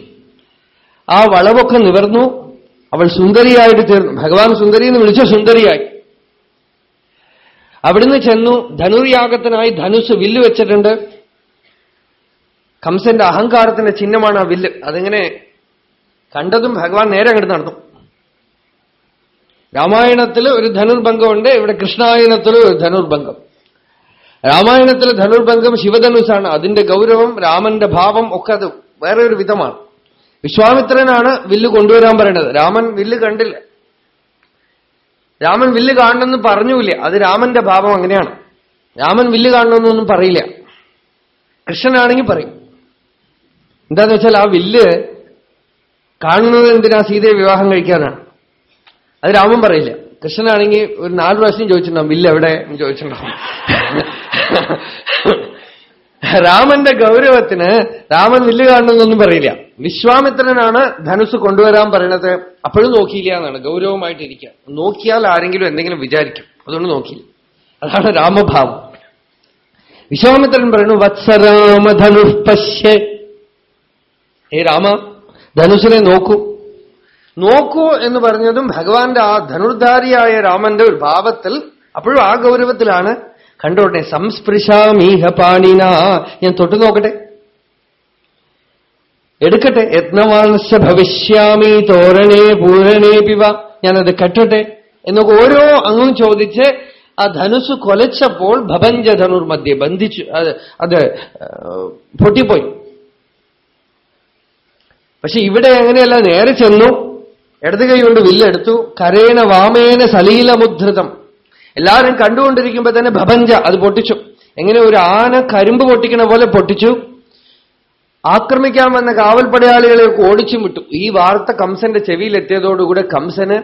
ആ വളവൊക്കെ നിവർന്നു. അവൾ സുന്ദരിയായിട്ട് തീർന്നു. ഭഗവാൻ സുന്ദരി എന്ന് വിളിച്ച സുന്ദരിയായി. അവിടുന്ന് ചെന്നു. ധനുർയാഗത്തിനായി ധനുസ് വില്ല് വെച്ചിട്ടുണ്ട്. കംസന്റെ അഹങ്കാരത്തിന്റെ ചിഹ്നമാണ് ആ വില്ല്. അതിങ്ങനെ കണ്ടതും ഭഗവാൻ നേരെ അങ്ങോട്ട് നടന്നു. രാമായണത്തിൽ ഒരു ധനുർഭംഗമുണ്ട് ഇവിടെ കൃഷ്ണായനത്തിൽ ഒരു ധനുർഭംഗം രാമായണത്തിൽ ധനുർഭംഗം ശിവധനുസാണ്. അതിന്റെ ഗൗരവം രാമന്റെ ഭാവം ഒക്കെ അത് വേറെ ഒരു വിധമാണ്. വിശ്വാമിത്രനാണ് വില്ല് കൊണ്ടുവരാൻ പറയുന്നത് രാമൻ വില്ല് കണ്ടില്ല. രാമൻ വില്ല് കാണണമെന്ന് പറഞ്ഞൂല്ല. അത് രാമന്റെ ഭാവം അങ്ങനെയാണ്. രാമൻ വില്ല് കാണണമെന്നൊന്നും പറയില്ല. കൃഷ്ണനാണെങ്കിൽ പറയും. എന്താന്ന് വെച്ചാൽ ആ വില്ല് കാണുന്നത് എന്തിനാ? സീതയെ വിവാഹം കഴിക്കാനാണ്. അത് രാമൻ പറയില്ല. കൃഷ്ണനാണെങ്കിൽ ഒരു നാല് പ്രാവശ്യം ചോദിച്ചിട്ടുണ്ടാവും ഇല്ല എവിടെ? എന്ന് ചോദിച്ചിട്ടുണ്ടാവും. രാമന്റെ ഗൗരവത്തിന് രാമൻ വില്ല് കാണണമെന്നൊന്നും പറയില്ല. വിശ്വാമിത്രനാണ് ധനുസ് കൊണ്ടുവരാൻ പറയണത്. അപ്പോഴും നോക്കിയില്ല എന്നാണ്. ഗൗരവമായിട്ടിരിക്കുക. നോക്കിയാൽ ആരെങ്കിലും എന്തെങ്കിലും വിചാരിക്കും. അതുകൊണ്ട് നോക്കിയില്ല. അതാണ് രാമഭാവം. വിശ്വാമിത്രൻ പറയുന്നു വത്സരാമ ധനു പശ്യേ. ഹേ രാമ ധനുസിനെ നോക്കൂ. നോക്കൂ എന്ന് പറഞ്ഞതും ഭഗവാന്റെ ആ ധനുർധാരിയായ രാമന്റെ ഒരു ഭാവത്തിൽ അപ്പോഴും ആ ഗൗരവത്തിലാണ്. കണ്ടോട്ടെ സംസ്പൃശാമീഹ പാണിന. ഞാൻ തൊട്ടു നോക്കട്ടെ. എടുക്കട്ടെ. യത്നവാൻസ ഭവിഷ്യാമി തോരണേ പൂരണേ പിവ ഞാനത് കെട്ടട്ടെ. എന്നൊക്കെ ഓരോ അങ്ങും ചോദിച്ച് ആ ധനുസ് കൊലച്ചപ്പോൾ ഭവഞ്ച ധനുർ മധ്യ ബന്ധിച്ചു. അത് പൊട്ടിപ്പോയി. പക്ഷെ ഇവിടെ അങ്ങനെയല്ല നേരെ ചെന്നു. ഇടത് കൈ കൊണ്ട് വില്ലെടുത്തു കരേണ വാമേന സലീലമുദ്ധൃതം എല്ലാവരും കണ്ടുകൊണ്ടിരിക്കുമ്പോ തന്നെ ഭബഞ്ച അത് പൊട്ടിച്ചു. എങ്ങനെ ഒരു ആന കരിമ്പ് പൊട്ടിക്കണ പോലെ പൊട്ടിച്ചു. ആക്രമിക്കാൻ വന്ന കാവൽപ്പടയാളികളെ ഓടിച്ചും വിട്ടു. ഈ വാർത്ത കംസന്റെ ചെവിയിലെത്തിയതോടുകൂടെ കംസന്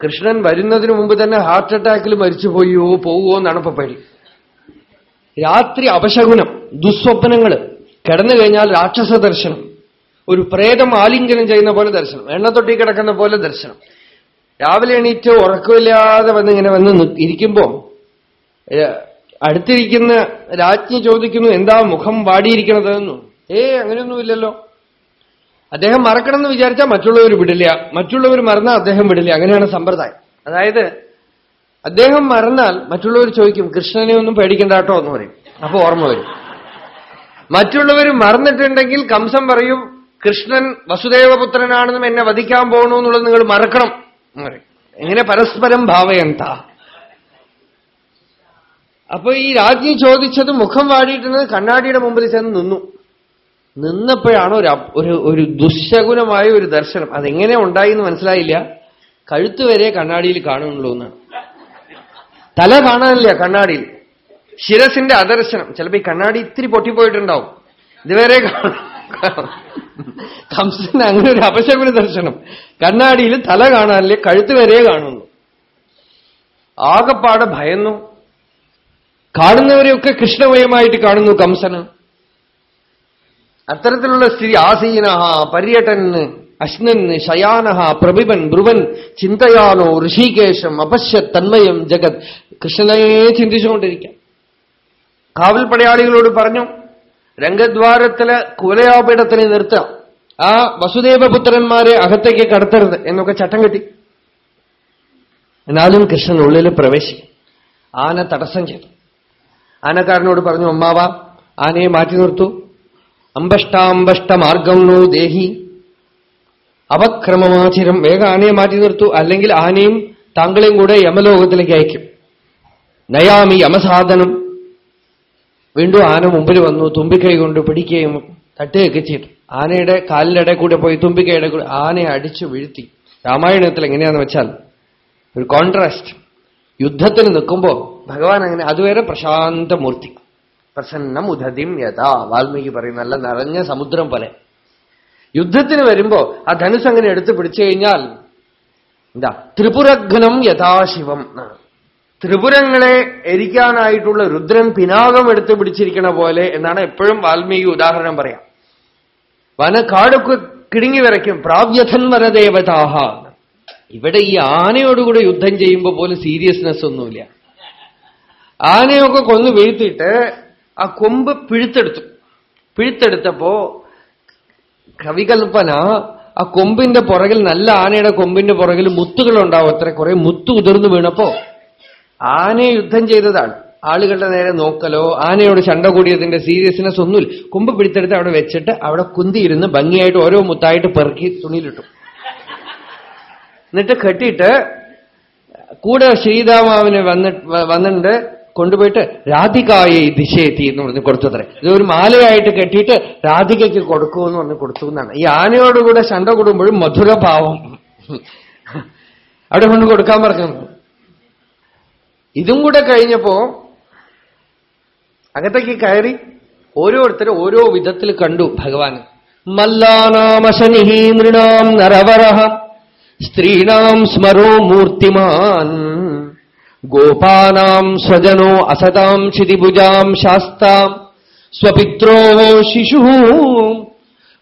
കൃഷ്ണൻ വരുന്നതിന് മുമ്പ് തന്നെ ഹാർട്ട് അറ്റാക്കിൽ മരിച്ചുപോയോ പോവോ എന്നാണ് പേടി രാത്രി അപശകുനം ദുസ്വപ്നങ്ങൾ കിടന്നു കഴിഞ്ഞാൽ രാക്ഷസ ദർശനം ഒരു പ്രേതം ആലിംഗനം ചെയ്യുന്ന പോലെ ദർശനം എണ്ണത്തൊട്ടി കിടക്കുന്ന പോലെ ദർശനം. രാവിലെ എണീറ്റ് ഉറക്കമില്ലാതെ വന്നിങ്ങനെ വന്ന് ഇരിക്കുമ്പോ അടുത്തിരിക്കുന്ന രാജ്ഞി ചോദിക്കുന്നു എന്താ മുഖം വാടിയിരിക്കണതെന്നു ഏ അങ്ങനെയൊന്നുമില്ലല്ലോ അദ്ദേഹം മറക്കണം എന്ന് വിചാരിച്ചാൽ മറ്റുള്ളവർ വിടില്ല. മറ്റുള്ളവർ മറന്നാൽ അദ്ദേഹം വിടില്ല. അങ്ങനെയാണ് സമ്പ്രദായം. അതായത് അദ്ദേഹം മറന്നാൽ മറ്റുള്ളവർ ചോദിക്കും കൃഷ്ണനെ ഒന്നും പേടിക്കണ്ട കേട്ടോ എന്ന് പറയും. അപ്പൊ ഓർമ്മ വരും. മറ്റുള്ളവർ മറന്നിട്ടുണ്ടെങ്കിൽ കംസം പറയും കൃഷ്ണൻ വസുദേവപുത്രനാണെന്നും എന്നെ വധിക്കാൻ പോകണു എന്നുള്ളത് നിങ്ങൾ മറക്കണം എങ്ങനെ പരസ്പരം ഭാവയന്ത? അപ്പൊ ഈ രാജ്ഞി ചോദിച്ചത് മുഖം വാടിയിട്ടുന്നത് കണ്ണാടിയുടെ മുമ്പിൽ ചെന്ന് നിന്നു. നിന്നപ്പോഴാണ് ഒരു ഒരു ദുശകുലമായ ഒരു ദർശനം. അതെങ്ങനെ ഉണ്ടായി എന്ന് മനസ്സിലായില്ല. കഴുത്ത് വരെ കണ്ണാടിയിൽ കാണുന്നുള്ളൂ തല കാണാനില്ല കണ്ണാടിയിൽ. ശിരസിന്റെ അദർശനം. ചിലപ്പോ ഈ കണ്ണാടി ഇത്തിരി പൊട്ടിപ്പോയിട്ടുണ്ടാവും. ഇതുവരെ കംസന് അങ്ങനെ ഒരു അപശകുന ദർശനം. കണ്ണാടിയിൽ തല കാണാനില്ല കഴുത്ത് വരെ കാണുന്നു. ആകപ്പാടെ ഭയന്നു. കാണുന്നവരെയൊക്കെ കൃഷ്ണമയമായിട്ട് കാണുന്നു കംസന്. അത്തരത്തിലുള്ള സ്ഥിതി ആസീന പര്യടന് അശ്നന് ശയാനഹ പ്രഭിപൻ ബ്രുവൻ ചിന്തയാനോ ഋഷികേശം അപശ്യ തന്മയം ജഗത്. കൃഷ്ണനെ ചിന്തിച്ചുകൊണ്ടിരിക്കാം. കാവൽ പടയാളികളോട് പറഞ്ഞു രംഗദ്വാരത്തിൽ കുലയാപീഠത്തിനെ നിർത്താം. ആ വസുദേവപുത്രന്മാരെ അകത്തേക്ക് കടത്തരുത് എന്നൊക്കെ ചട്ടം കിട്ടി. എന്നാലും കൃഷ്ണൻ ഉള്ളിൽ പ്രവേശിക്കും. ആന തടസ്സം ചെയ്തു. ആനക്കാരനോട് പറഞ്ഞു അമ്മാവ ആനയെ മാറ്റി നിർത്തു. അമ്പഷ്ടാമ്പഷ്ട മാർഗം നോ ദേഹി. അവക്രമമാചിരം വേഗം ആനയെ മാറ്റി നിർത്തു. അല്ലെങ്കിൽ ആനയും താങ്കളെയും കൂടെ യമലോകത്തിലേക്ക് അയക്കും. നയാമി യമസാധനം വീണ്ടും ആന മുമ്പിൽ വന്നു തുമ്പിക്കൈ കൊണ്ട് പിടിക്കുകയും തട്ടുകയൊക്കെ ചെയ്തു. ആനയുടെ കാലിലിടെ കൂടെ പോയി തുമ്പിക്കൈയുടെ കൂടെ ആനയെ അടിച്ചു വീഴ്ത്തി. രാമായണത്തിൽ എങ്ങനെയാന്ന് വെച്ചാൽ ഒരു കോൺട്രാസ്റ്റ് യുദ്ധത്തിൽ നിൽക്കുമ്പോൾ ഭഗവാൻ അങ്ങനെ അതുവരെ പ്രശാന്തമൂർത്തി പ്രസന്നം ഉദതിം യഥാ. വാൽമീകി പറയും നല്ല നിറഞ്ഞ സമുദ്രം പോലെ. യുദ്ധത്തിന് വരുമ്പോ ആ ധനുസ് അങ്ങനെ എടുത്തു പിടിച്ചു കഴിഞ്ഞാൽ എന്താ? ത്രിപുരഘ്നം യഥാശിവം എന്നാണ്. ത്രിപുരങ്ങളെ എരിക്കാനായിട്ടുള്ള രുദ്രൻ പിനാകം എടുത്തു പിടിച്ചിരിക്കണ പോലെ എന്നാണ് എപ്പോഴും വാൽമീകി ഉദാഹരണം പറയാം. വന വനക്കാടൊക്കെ കിടുങ്ങി വരയ്ക്കും പ്രാവ്യഥൻ വരദേവതാഹ. ഇവിടെ ഈ ആനയോടുകൂടെ യുദ്ധം ചെയ്യുമ്പോൾ പോലും സീരിയസ്നെസ് ഒന്നുമില്ല. ആനയൊക്കെ കൊന്നു വീഴ്ത്തിയിട്ട് ആ കൊമ്പ് പിഴുത്തെടുത്തു. പിഴുത്തെടുത്തപ്പോ കവികൽപ്പന ആ കൊമ്പിന്റെ പുറകിൽ നല്ല ആനയുടെ കൊമ്പിന്റെ പുറകിൽ മുത്തുകൾ ഉണ്ടാവും അത്ര കുറെ മുത്തു ഉതിർന്നു വീണപ്പോ ആനയെ യുദ്ധം ചെയ്തതാണ്. ആളുകളുടെ നേരെ നോക്കലോ ആനയോട് ചണ്ട കൂടിയതിന്റെ സീരിയസ്നെസ് ഒന്നുമില്ല. കൊമ്പ് പിടിത്തെടുത്ത് അവിടെ വെച്ചിട്ട് അവിടെ കുന്തിയിരുന്ന് ഭംഗിയായിട്ട് ഓരോ മുത്തായിട്ട് പെറുക്കി തുണിയിലിട്ടു. എന്നിട്ട് കെട്ടിയിട്ട് കൂടെ ശ്രീതാമാവിന് വന്നിട്ട് കൊണ്ടുപോയിട്ട് രാധികായെ ദിശയെത്തി എന്ന് പറഞ്ഞ് കൊടുത്തത്രേ. ഇത് ഒരു മാലയായിട്ട് കെട്ടിയിട്ട് രാധികയ്ക്ക് കൊടുക്കൂ എന്ന് പറഞ്ഞ് കൊടുത്തു എന്നാണ്. ഈ ആനയോടുകൂടെ ചണ്ട കൂടുമ്പോഴും മധുരഭാവം. അവിടെ കൊണ്ട് കൊടുക്കാൻ പറഞ്ഞു. ഇതും കൂടെ കഴിഞ്ഞപ്പോ അകത്തേക്ക് കയറി ഓരോരുത്തരും ഓരോ വിധത്തിൽ കണ്ടു ഭഗവാൻ. മല്ലാനാമശനിഹി നൃണാം നരവരഹ. സ്ത്രീണാം സ്മരോ മൂർത്തിമാൻ. ഗോപാനാം സ്വജനോ അസതാം ക്ഷിതിഭുജാം ശാസ്താം. സ്വപിത്രോ ശിശു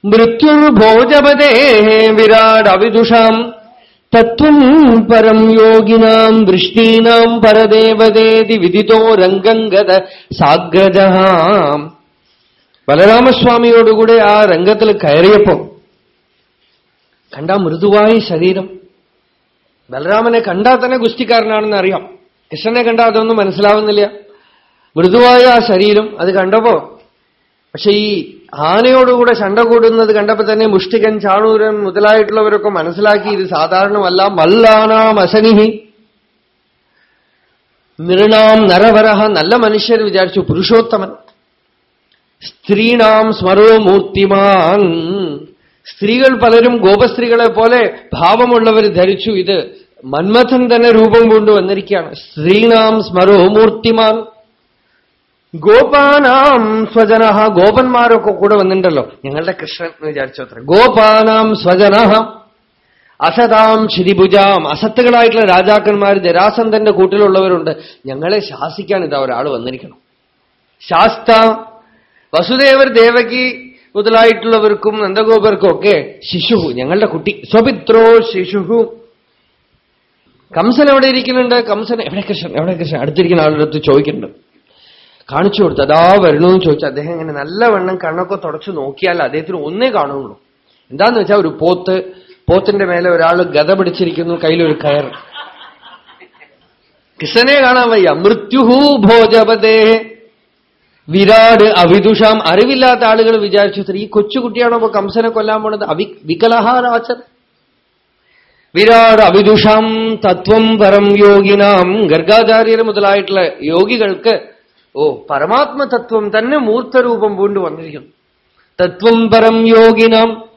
മൃത്യുർഭോജപദേ വിരാടവിദുഷാം. തത്വം പരം യോഗിനാം വൃഷ്ടീനാം പരദേവതേതി വിദിതോ രംഗംഗത സാഗ്രജ. ബലരാമസ്വാമിയോടുകൂടെ ആ രംഗത്തിൽ കയറിയപ്പോ കണ്ട മൃദുവായ ശരീരം. ബലരാമനെ കണ്ടാൽ തന്നെ ഗുസ്തിക്കാരനാണെന്ന് അറിയാം. കൃഷ്ണനെ കണ്ടാൽ അതൊന്നും മനസ്സിലാവുന്നില്ല. മൃദുവായ ആ ശരീരം അത് കണ്ടപ്പോ പക്ഷെ ഈ ആനയോടുകൂടെ ചണ്ട കൂടുന്നത് കണ്ടപ്പോ തന്നെ മുഷ്ടികൻ ചാണൂരൻ മുതലായിട്ടുള്ളവരൊക്കെ മനസ്സിലാക്കി ഇത് സാധാരണമല്ല. മല്ലാനാം അസനിഹി നൃണാം നരവരഹ. നല്ല മനുഷ്യർ വിചാരിച്ചു പുരുഷോത്തമൻ. സ്ത്രീണാം സ്മരോ മൂർത്തിമാൻ സ്ത്രീകൾ പലരും ഗോപസ്ത്രീകളെ പോലെ ഭാവമുള്ളവർ ധരിച്ചു ഇത് മന്മഥൻ തന്നെ രൂപം കൊണ്ടുവന്നിരിക്കുകയാണ്. സ്ത്രീണാം സ്മരോ മൂർത്തിമാൻ ഗോപാനാം സ്വജന ഗോപന്മാരൊക്കെ കൂടെ വന്നിട്ടുണ്ടല്ലോ ഞങ്ങളുടെ കൃഷ്ണൻ എന്ന് വിചാരിച്ചു അത്ര. ഗോപാനാം സ്വജന അസതാം ശ്രീഭുജാം അസത്തുകളായിട്ടുള്ള രാജാക്കന്മാർ ജരാസന്ധന്റെ കൂട്ടിലുള്ളവരുണ്ട്. ഞങ്ങളെ ശാസിക്കാൻ ഇതാ ഒരാൾ വന്നിരിക്കണം. ശാസ്ത വസുദേവർ ദേവകി മുതലായിട്ടുള്ളവർക്കും നന്ദഗോപർക്കും ഒക്കെ ശിശു ഞങ്ങളുടെ കുട്ടി സ്വപിത്രോ ശിശുഹു. കംസൻ എവിടെ ഇരിക്കുന്നുണ്ട്? കംസൻ എവിടെ കൃഷ്ണൻ? എവിടെ കൃഷ്ണൻ? അടുത്തിരിക്കുന്ന ആളുടെ അടുത്ത് ചോദിക്കുന്നുണ്ട്. കാണിച്ചു കൊടുത്തു. അതാ വരണമെന്ന് ചോദിച്ചു. അദ്ദേഹം ഇങ്ങനെ നല്ലവണ്ണം കണ്ണൊക്കെ തുടച്ചു നോക്കിയാൽ അദ്ദേഹത്തിന് ഒന്നേ കാണുള്ളൂ എന്താന്ന് വെച്ചാൽ ഒരു പോത്ത് പോത്തിന്റെ മേലെ ഒരാൾ ഗത പിടിച്ചിരിക്കുന്നു കയ്യിലൊരു കയർ. കൃഷ്ണനെ കാണാൻ വയ്യ. മൃത്യുഹു ഭോജപതേ. വിരാട് അവിദുഷാം. അറിവില്ലാത്ത ആളുകൾ വിചാരിച്ചു ഈ കൊച്ചുകുട്ടിയാണോ ഇപ്പൊ കംസനെ കൊല്ലാൻ പോണത്? അവി വികലഹാരാച്ചൻ വിരാട് അവിദുഷാം തത്വം പരം യോഗിനാം. ഗർഗാചാര്യർ മുതലായിട്ടുള്ള യോഗികൾക്ക് ഓ പരമാത്മ തത്വം തന്നെ മൂർത്തരൂപം കൊണ്ട് വന്നിരിക്കുന്നു. തത്വം പരം യോഗിനാം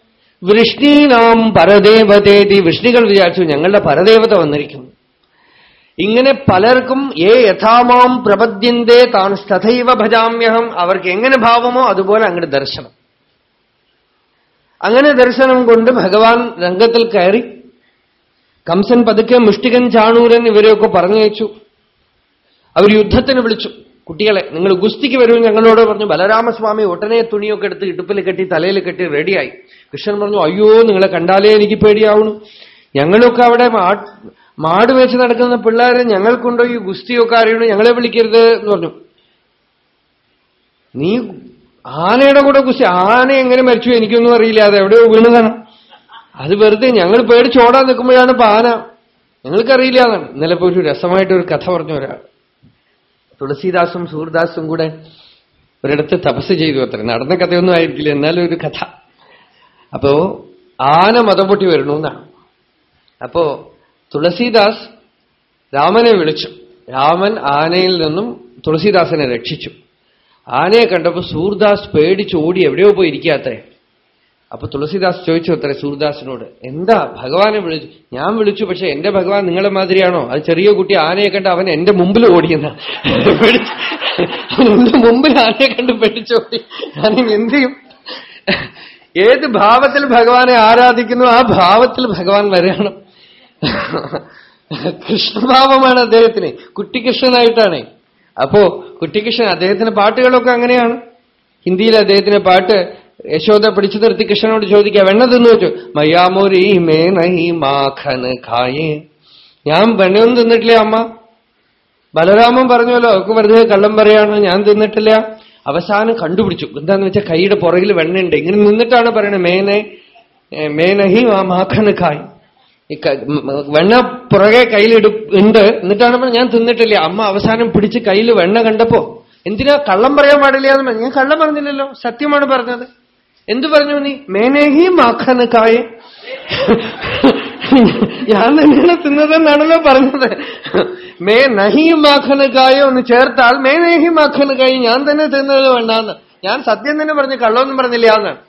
വൃഷ്ണീനാം പരദേവതേതി. വൃഷ്ണികൾ വിചാരിച്ചു ഞങ്ങളുടെ പരദേവത വന്നിരിക്കുന്നു. ഇങ്ങനെ പലർക്കും ഏ യഥാമാം പ്രപദ്യന്തേ താൻ തഥൈവ ഭജാമ്യഹം. അവർക്ക് എങ്ങനെ ഭാവമോ അതുപോലെ അങ്ങോട്ട് ദർശനം. അങ്ങനെ ദർശനം കൊണ്ട് ഭഗവാൻ രംഗത്തിൽ കയറി. കംസൻ പതുക്കെ മുഷ്ടികൻ ചാണൂരൻ ഇവരെയൊക്കെ പറഞ്ഞയച്ചു. അവർ യുദ്ധത്തിന് വിളിച്ചു. കുട്ടികളെ നിങ്ങൾ ഗുസ്തിക്ക് വരൂ ഞങ്ങളോട് പറഞ്ഞു. ബലരാമസ്വാമി ഉടനെ തുണിയൊക്കെ എടുത്ത് ഇടുപ്പിൽ കെട്ടി തലയിൽ കെട്ടി റെഡിയായി. കൃഷ്ണൻ പറഞ്ഞു അയ്യോ നിങ്ങളെ കണ്ടാലേ എനിക്ക് പേടിയാവണു ഞങ്ങളൊക്കെ അവിടെ മാട് വെച്ച് നടക്കുന്ന പിള്ളേരെ ഞങ്ങൾക്കുണ്ടോ ഈ ഗുസ്തിയൊക്കെ അറിയണു? ഞങ്ങളെ വിളിക്കരുത് എന്ന് പറഞ്ഞു. നീ ആനയുടെ കൂടെ ഗുസ്തി ആന എങ്ങനെ മരിച്ചു? എനിക്കൊന്നും അറിയില്ല. അത് എവിടെയോ വീണതാണ്. അത് വെറുതെ ഞങ്ങൾ പേടിച്ചോടാൻ നിൽക്കുമ്പോഴാണ് ആന. ഞങ്ങൾക്കറിയില്ല എന്നാണ്. ഇന്നലെ പോയി ഒരു രസമായിട്ടൊരു കഥ പറഞ്ഞു ഒരാൾ. തുളസീദാസും സൂർദാസും കൂടെ ഒരിടത്ത് തപസ് ചെയ്തു അത്ര. നടന്ന കഥയൊന്നും ആയിരിക്കില്ല എന്നാലും ഒരു കഥ. അപ്പോ ആന മതം പൊട്ടി വരണു എന്നാണ്. അപ്പോ തുളസീദാസ് രാമനെ വിളിച്ചു. രാമൻ ആനയിൽ നിന്നും തുളസീദാസനെ രക്ഷിച്ചു. ആനയെ കണ്ടപ്പോ സൂർദാസ് പേടിച്ച് ഓടി എവിടെയോ പോയി ഇരിക്കാത്രേ. അപ്പൊ തുളസിദാസ് ചോദിച്ചു അത്ര സൂർദാസിനോട് എന്താ ഭഗവാനെ വിളിച്ചു? ഞാൻ വിളിച്ചു പക്ഷെ എന്റെ ഭഗവാൻ നിങ്ങളെ മാതിരിയാണോ? അത് ചെറിയ കുട്ടി ആനയെ കണ്ട് അവൻ എന്റെ മുമ്പിൽ ഓടിയെന്ന. മുമ്പിൽ ആനയെ കണ്ട് പേടിച്ചോടി ഞാൻ എന്ത് ചെയ്യും? ഏത് ഭാവത്തിൽ ഭഗവാനെ ആരാധിക്കുന്നു ആ ഭാവത്തിൽ ഭഗവാൻ വരണം കൃഷ്ണഭാവമാണ് അദ്ദേഹത്തിന്. കുട്ടിക്കൃഷ്ണനായിട്ടാണ് അപ്പോ കുട്ടിക്കൃഷ്ണൻ അദ്ദേഹത്തിന്റെ പാട്ടുകളൊക്കെ അങ്ങനെയാണ്. ഹിന്ദിയിൽ അദ്ദേഹത്തിന്റെ പാട്ട് യശോദ പിടിച്ചു നിർത്തി കൃഷ്ണനോട് ചോദിക്കുക വെണ്ണ തിന്നു വെച്ചു? മയ്യാമോരി മേ നഹി മാഖൻ ഖായേ. ഞാൻ വെണ്ണയൊന്നും തിന്നിട്ടില്ല അമ്മ. ബലരാമൻ പറഞ്ഞല്ലോ അവർക്ക് വെറുതെ കള്ളം പറയാണ് ഞാൻ തിന്നിട്ടില്ല. അവസാനം കണ്ടുപിടിച്ചു. എന്താന്ന് വെച്ചാൽ കൈയുടെ പുറകിൽ വെണ്ണയുണ്ട്. ഇങ്ങനെ നിന്നിട്ടാണ് പറയണത് മേനെ മേനഹി മാഖൻ ഖായ്. ഈ വെണ്ണ പുറകെ കയ്യിലിടു ഉണ്ട്. എന്നിട്ടാണ് പറഞ്ഞത് ഞാൻ തിന്നിട്ടില്ല. അമ്മ അവസാനം പിടിച്ച് കയ്യിൽ വെണ്ണ കണ്ടപ്പോ എന്തിനാ കള്ളം പറയാൻ പാടില്ല? എന്ന് ഞാൻ കള്ളം പറഞ്ഞില്ലല്ലോ. സത്യമാണ് പറഞ്ഞത്. എന്തു പറഞ്ഞു നീ? മേനേഹി മാഖനക്കായ ഞാൻ തന്നെയാണ് തിന്നതെന്നാണല്ലോ പറഞ്ഞത്. മേ നഹി മാഖനക്കായ ഒന്ന് ചേർത്താൽ മേനേഹി മാഖനക്കായി കായ ഞാൻ തന്നെ തിന്നത് വേണ്ടാന്ന്. ഞാൻ സത്യം തന്നെ പറഞ്ഞു കള്ളമൊന്നും പറഞ്ഞില്ല എന്നാണ്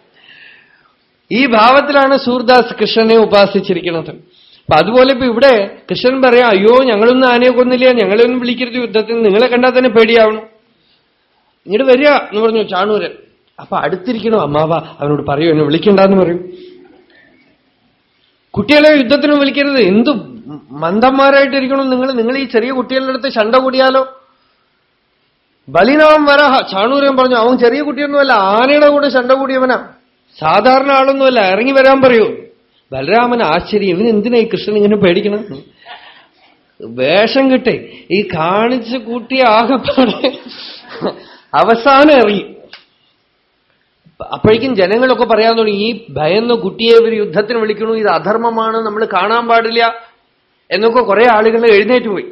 ഈ ഭാവത്തിലാണ് സൂർദാസ് കൃഷ്ണനെ ഉപാസിച്ചിരിക്കുന്നത്. അപ്പൊ അതുപോലെ ഇപ്പൊ ഇവിടെ കൃഷ്ണൻ പറയാം അയ്യോ ഞങ്ങളൊന്നും ആനയെ കൊന്നില്ല ഞങ്ങളെയൊന്നും വിളിക്കരുത് യുദ്ധത്തിൽ നിങ്ങളെ കണ്ടാൽ തന്നെ പേടിയാവണം. ഇങ്ങോട്ട് വരിക എന്ന് പറഞ്ഞു ചാണൂരൻ. അപ്പൊ അടുത്തിരിക്കണോ? അമ്മാവ അവനോട് പറയൂ എന്നെ വിളിക്കണ്ടെന്ന് പറയും. കുട്ടികളെ യുദ്ധത്തിന് വിളിക്കരുത്. എന്ത് മന്ദന്മാരായിട്ടിരിക്കണം നിങ്ങൾ? നിങ്ങൾ ഈ ചെറിയ കുട്ടികളുടെ അടുത്ത് ശണ്ട കൂടിയാലോ? ബലിനാം വരഹ ചാണൂരൻ പറഞ്ഞു അവൻ ചെറിയ കുട്ടിയൊന്നുമല്ല ആനയുടെ കൂടെ ശണ്ട കൂടിയവനാ. സാധാരണ ആളൊന്നുമല്ല ഇറങ്ങി വരാൻ പറയൂ. ബലരാമൻ ആശ്ചര്യം ഇവന് എന്തിനാ ഈ കൃഷ്ണൻ ഇങ്ങനെ പേടിക്കണം വേഷം കിട്ടേ. ഈ കാണിച്ചു കൂട്ടിയ ആകെപ്പാടെ അവസാനം ഇറങ്ങി. അപ്പോഴേക്കും ജനങ്ങളൊക്കെ പറയാൻ തുടങ്ങി ഈ ഭയന്ന് കുട്ടിയെ ഇവർ യുദ്ധത്തിന് വിളിക്കണു ഇത് അധർമ്മമാണ് നമ്മൾ കാണാൻ പാടില്ല എന്നൊക്കെ കുറെ ആളുകൾ എഴുന്നേറ്റ് പോയി.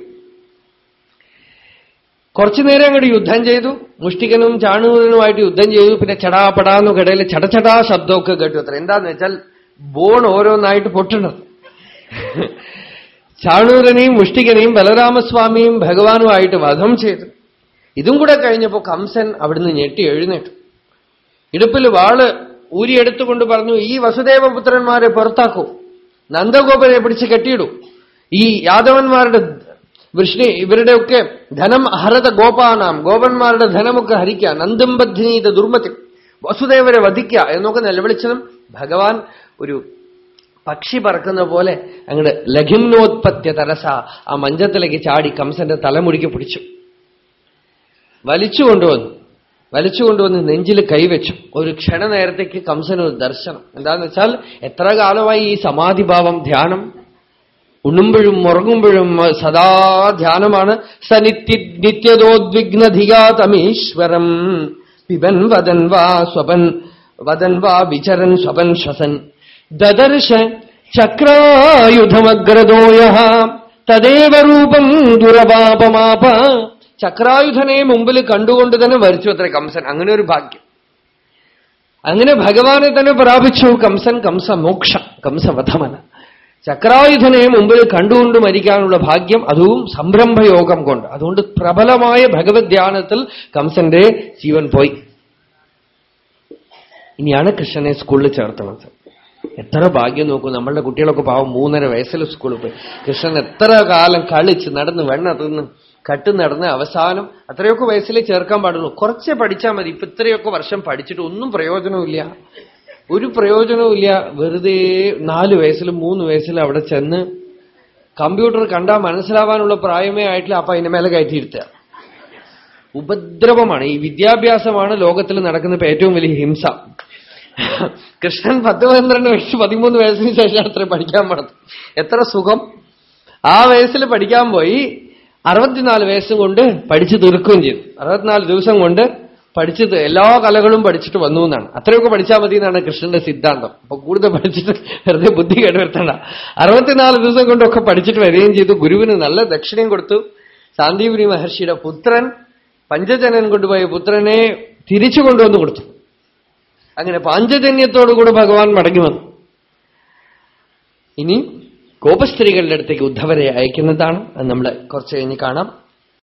കുറച്ചു നേരം അങ്ങോട്ട് യുദ്ധം ചെയ്തു മുഷ്ടികനും ചാണൂരനുമായിട്ട് യുദ്ധം ചെയ്തു പിന്നെ ചടാപടാന്നൊക്കെ ഇടയിൽ ചടചടാ ശബ്ദമൊക്കെ കേട്ടു അത്ര. എന്താന്ന് വെച്ചാൽ ബോൺ ഓരോന്നായിട്ട് പൊട്ടണത് ചാണൂരനെയും മുഷ്ടികനെയും ബലരാമസ്വാമിയും ഭഗവാനുമായിട്ട് വധം ചെയ്തു. ഇതും കൂടെ കഴിഞ്ഞപ്പോ കംസൻ അവിടുന്ന് ഞെട്ടി എഴുന്നേറ്റു. ഇടുപ്പിൽ വാൾ ഊരിയെടുത്തുകൊണ്ട് പറഞ്ഞു ഈ വസുദേവപുത്രന്മാരെ പുറത്താക്കൂ. നന്ദഗോപനെ പിടിച്ച് കെട്ടിയിടൂ. ഈ യാദവന്മാരുടെ വൃഷ്ണി ഇവരുടെയൊക്കെ ധനം ഹരത ഗോപാനാം. ഗോപന്മാരുടെ ധനമൊക്കെ ഹരിക്കുക നന്ദംബദ്ധിനീത ദുർമതി. വസുദേവരെ വധിക്കുക എന്നൊക്കെ നിലവിളിച്ചതും ഭഗവാൻ ഒരു പക്ഷി പറക്കുന്ന പോലെ അങ്ങോട്ട് ലഘിംനോത്പത്യ തരസ ആ മഞ്ചത്തിലേക്ക് ചാടി കംസന്റെ തലമുടിക്ക് പിടിച്ചു. വലിച്ചു കൊണ്ടുവന്നു. വലിച്ചു കൊണ്ടുവന്ന് നെഞ്ചിൽ കൈവച്ചു. ഒരു ക്ഷണനേരത്തേക്ക് കംസനൊരു ദർശനം. എന്താന്ന് വെച്ചാൽ എത്ര കാലമായി ഈ സമാധിഭാവം ധ്യാനം? ഉണ്ണുമ്പോഴും ഉറങ്ങുമ്പോഴും സദാ ധ്യാനമാണ്. സനിത്യ നിത്യതോദ്വിഗ്നധിയാ തമീശ്വരം പിബൻ വദൻ വാ സ്വപൻ വദൻ വാ വിചരൻ സ്വപൻ ശ്വസൻ ദദർശ ചക്രായുധമഗ്രതോയ തദേവരൂപം ദുരപാപമാപ. ചക്രായുധനെ മുമ്പിൽ കണ്ടുകൊണ്ട് തന്നെ മരിച്ചു അത്ര കംസൻ. അങ്ങനെ ഒരു ഭാഗ്യം. അങ്ങനെ ഭഗവാനെ തന്നെ പ്രാപിച്ചു. കംസൻ കംസ മോക്ഷ കംസവധമന ചക്രായുധനെ മുമ്പിൽ കണ്ടുകൊണ്ട് മരിക്കാനുള്ള ഭാഗ്യം അതും സംരംഭയോഗം കൊണ്ട്. അതുകൊണ്ട് പ്രബലമായ ഭഗവത് ധ്യാനത്തിൽ കംസന്റെ ജീവൻ പോയി. ഇനിയാണ് കൃഷ്ണനെ സ്കൂളിൽ ചേർത്തണത് എത്ര ഭാഗ്യം നോക്കൂ. നമ്മളുടെ കുട്ടികളൊക്കെ പാവം മൂന്നര വയസ്സിൽ സ്കൂളിൽ പോയി. കൃഷ്ണൻ എത്ര കാലം കളിച്ച് നടന്ന് വെണ്ണ തിന്ന് കട്ട് നടന്ന് അവസാനം അത്രയൊക്കെ വയസ്സിലെ ചേർക്കാൻ പാടുള്ളൂ. കുറച്ചേ പഠിച്ചാൽ മതി. ഇപ്പൊ ഇത്രയൊക്കെ വർഷം പഠിച്ചിട്ട് ഒന്നും പ്രയോജനമില്ല ഒരു പ്രയോജനവുമില്ല. വെറുതെ നാല് വയസ്സിലും മൂന്ന് വയസ്സിലും അവിടെ ചെന്ന് കമ്പ്യൂട്ടർ കണ്ടാൽ മനസ്സിലാവാനുള്ള പ്രായമേ ആയിട്ടില്ല. അപ്പൊ അതിന്റെ മേലെ കയറ്റിയിരുത്തുക ഉപദ്രവമാണ്. ഈ വിദ്യാഭ്യാസമാണ് ലോകത്തിൽ നടക്കുന്ന ഏറ്റവും വലിയ ഹിംസ. കൃഷ്ണൻ പത്ത് പന്ത്രണ്ട് വയസ്സ് പതിമൂന്ന് വയസ്സിന് ശേഷം അത്ര പഠിക്കാൻ പാടത്തു എത്ര സുഖം. ആ വയസ്സിൽ പഠിക്കാൻ പോയി. അറുപത്തിനാല് വയസ്സും കൊണ്ട് പഠിച്ചു തീർക്കുകയും ചെയ്തു. അറുപത്തിനാല് ദിവസം കൊണ്ട് പഠിച്ചത് എല്ലാ കലകളും പഠിച്ചിട്ട് വന്നു എന്നാണ്. അത്രയൊക്കെ പഠിച്ചാൽ മതി എന്നാണ് കൃഷ്ണന്റെ സിദ്ധാന്തം. അപ്പൊ കൂടുതൽ പഠിച്ചിട്ട് വെറുതെ ബുദ്ധി കേടുവരുത്തണ്ട. അറുപത്തിനാല് ദിവസം കൊണ്ടൊക്കെ പഠിച്ചിട്ട് വരികയും ചെയ്തു. ഗുരുവിന് നല്ല ദക്ഷിണയും കൊടുത്തു. ശാന്തിപുരി മഹർഷിയുടെ പുത്രൻ പഞ്ചജനൻ കൊണ്ടുപോയ പുത്രനെ തിരിച്ചു കൊണ്ടുവന്ന് കൊടുത്തു. അങ്ങനെ പാഞ്ചജന്യത്തോടുകൂടെ ഭഗവാൻ മടങ്ങി വന്നു. ഇനി ഗോപസ്ത്രീകളുടെ അടുത്തേക്ക് ഉദ്ധവരെ അയക്കുന്നതാണ്. അത് നമ്മൾ കുറച്ച് കഴിഞ്ഞ് കാണാം.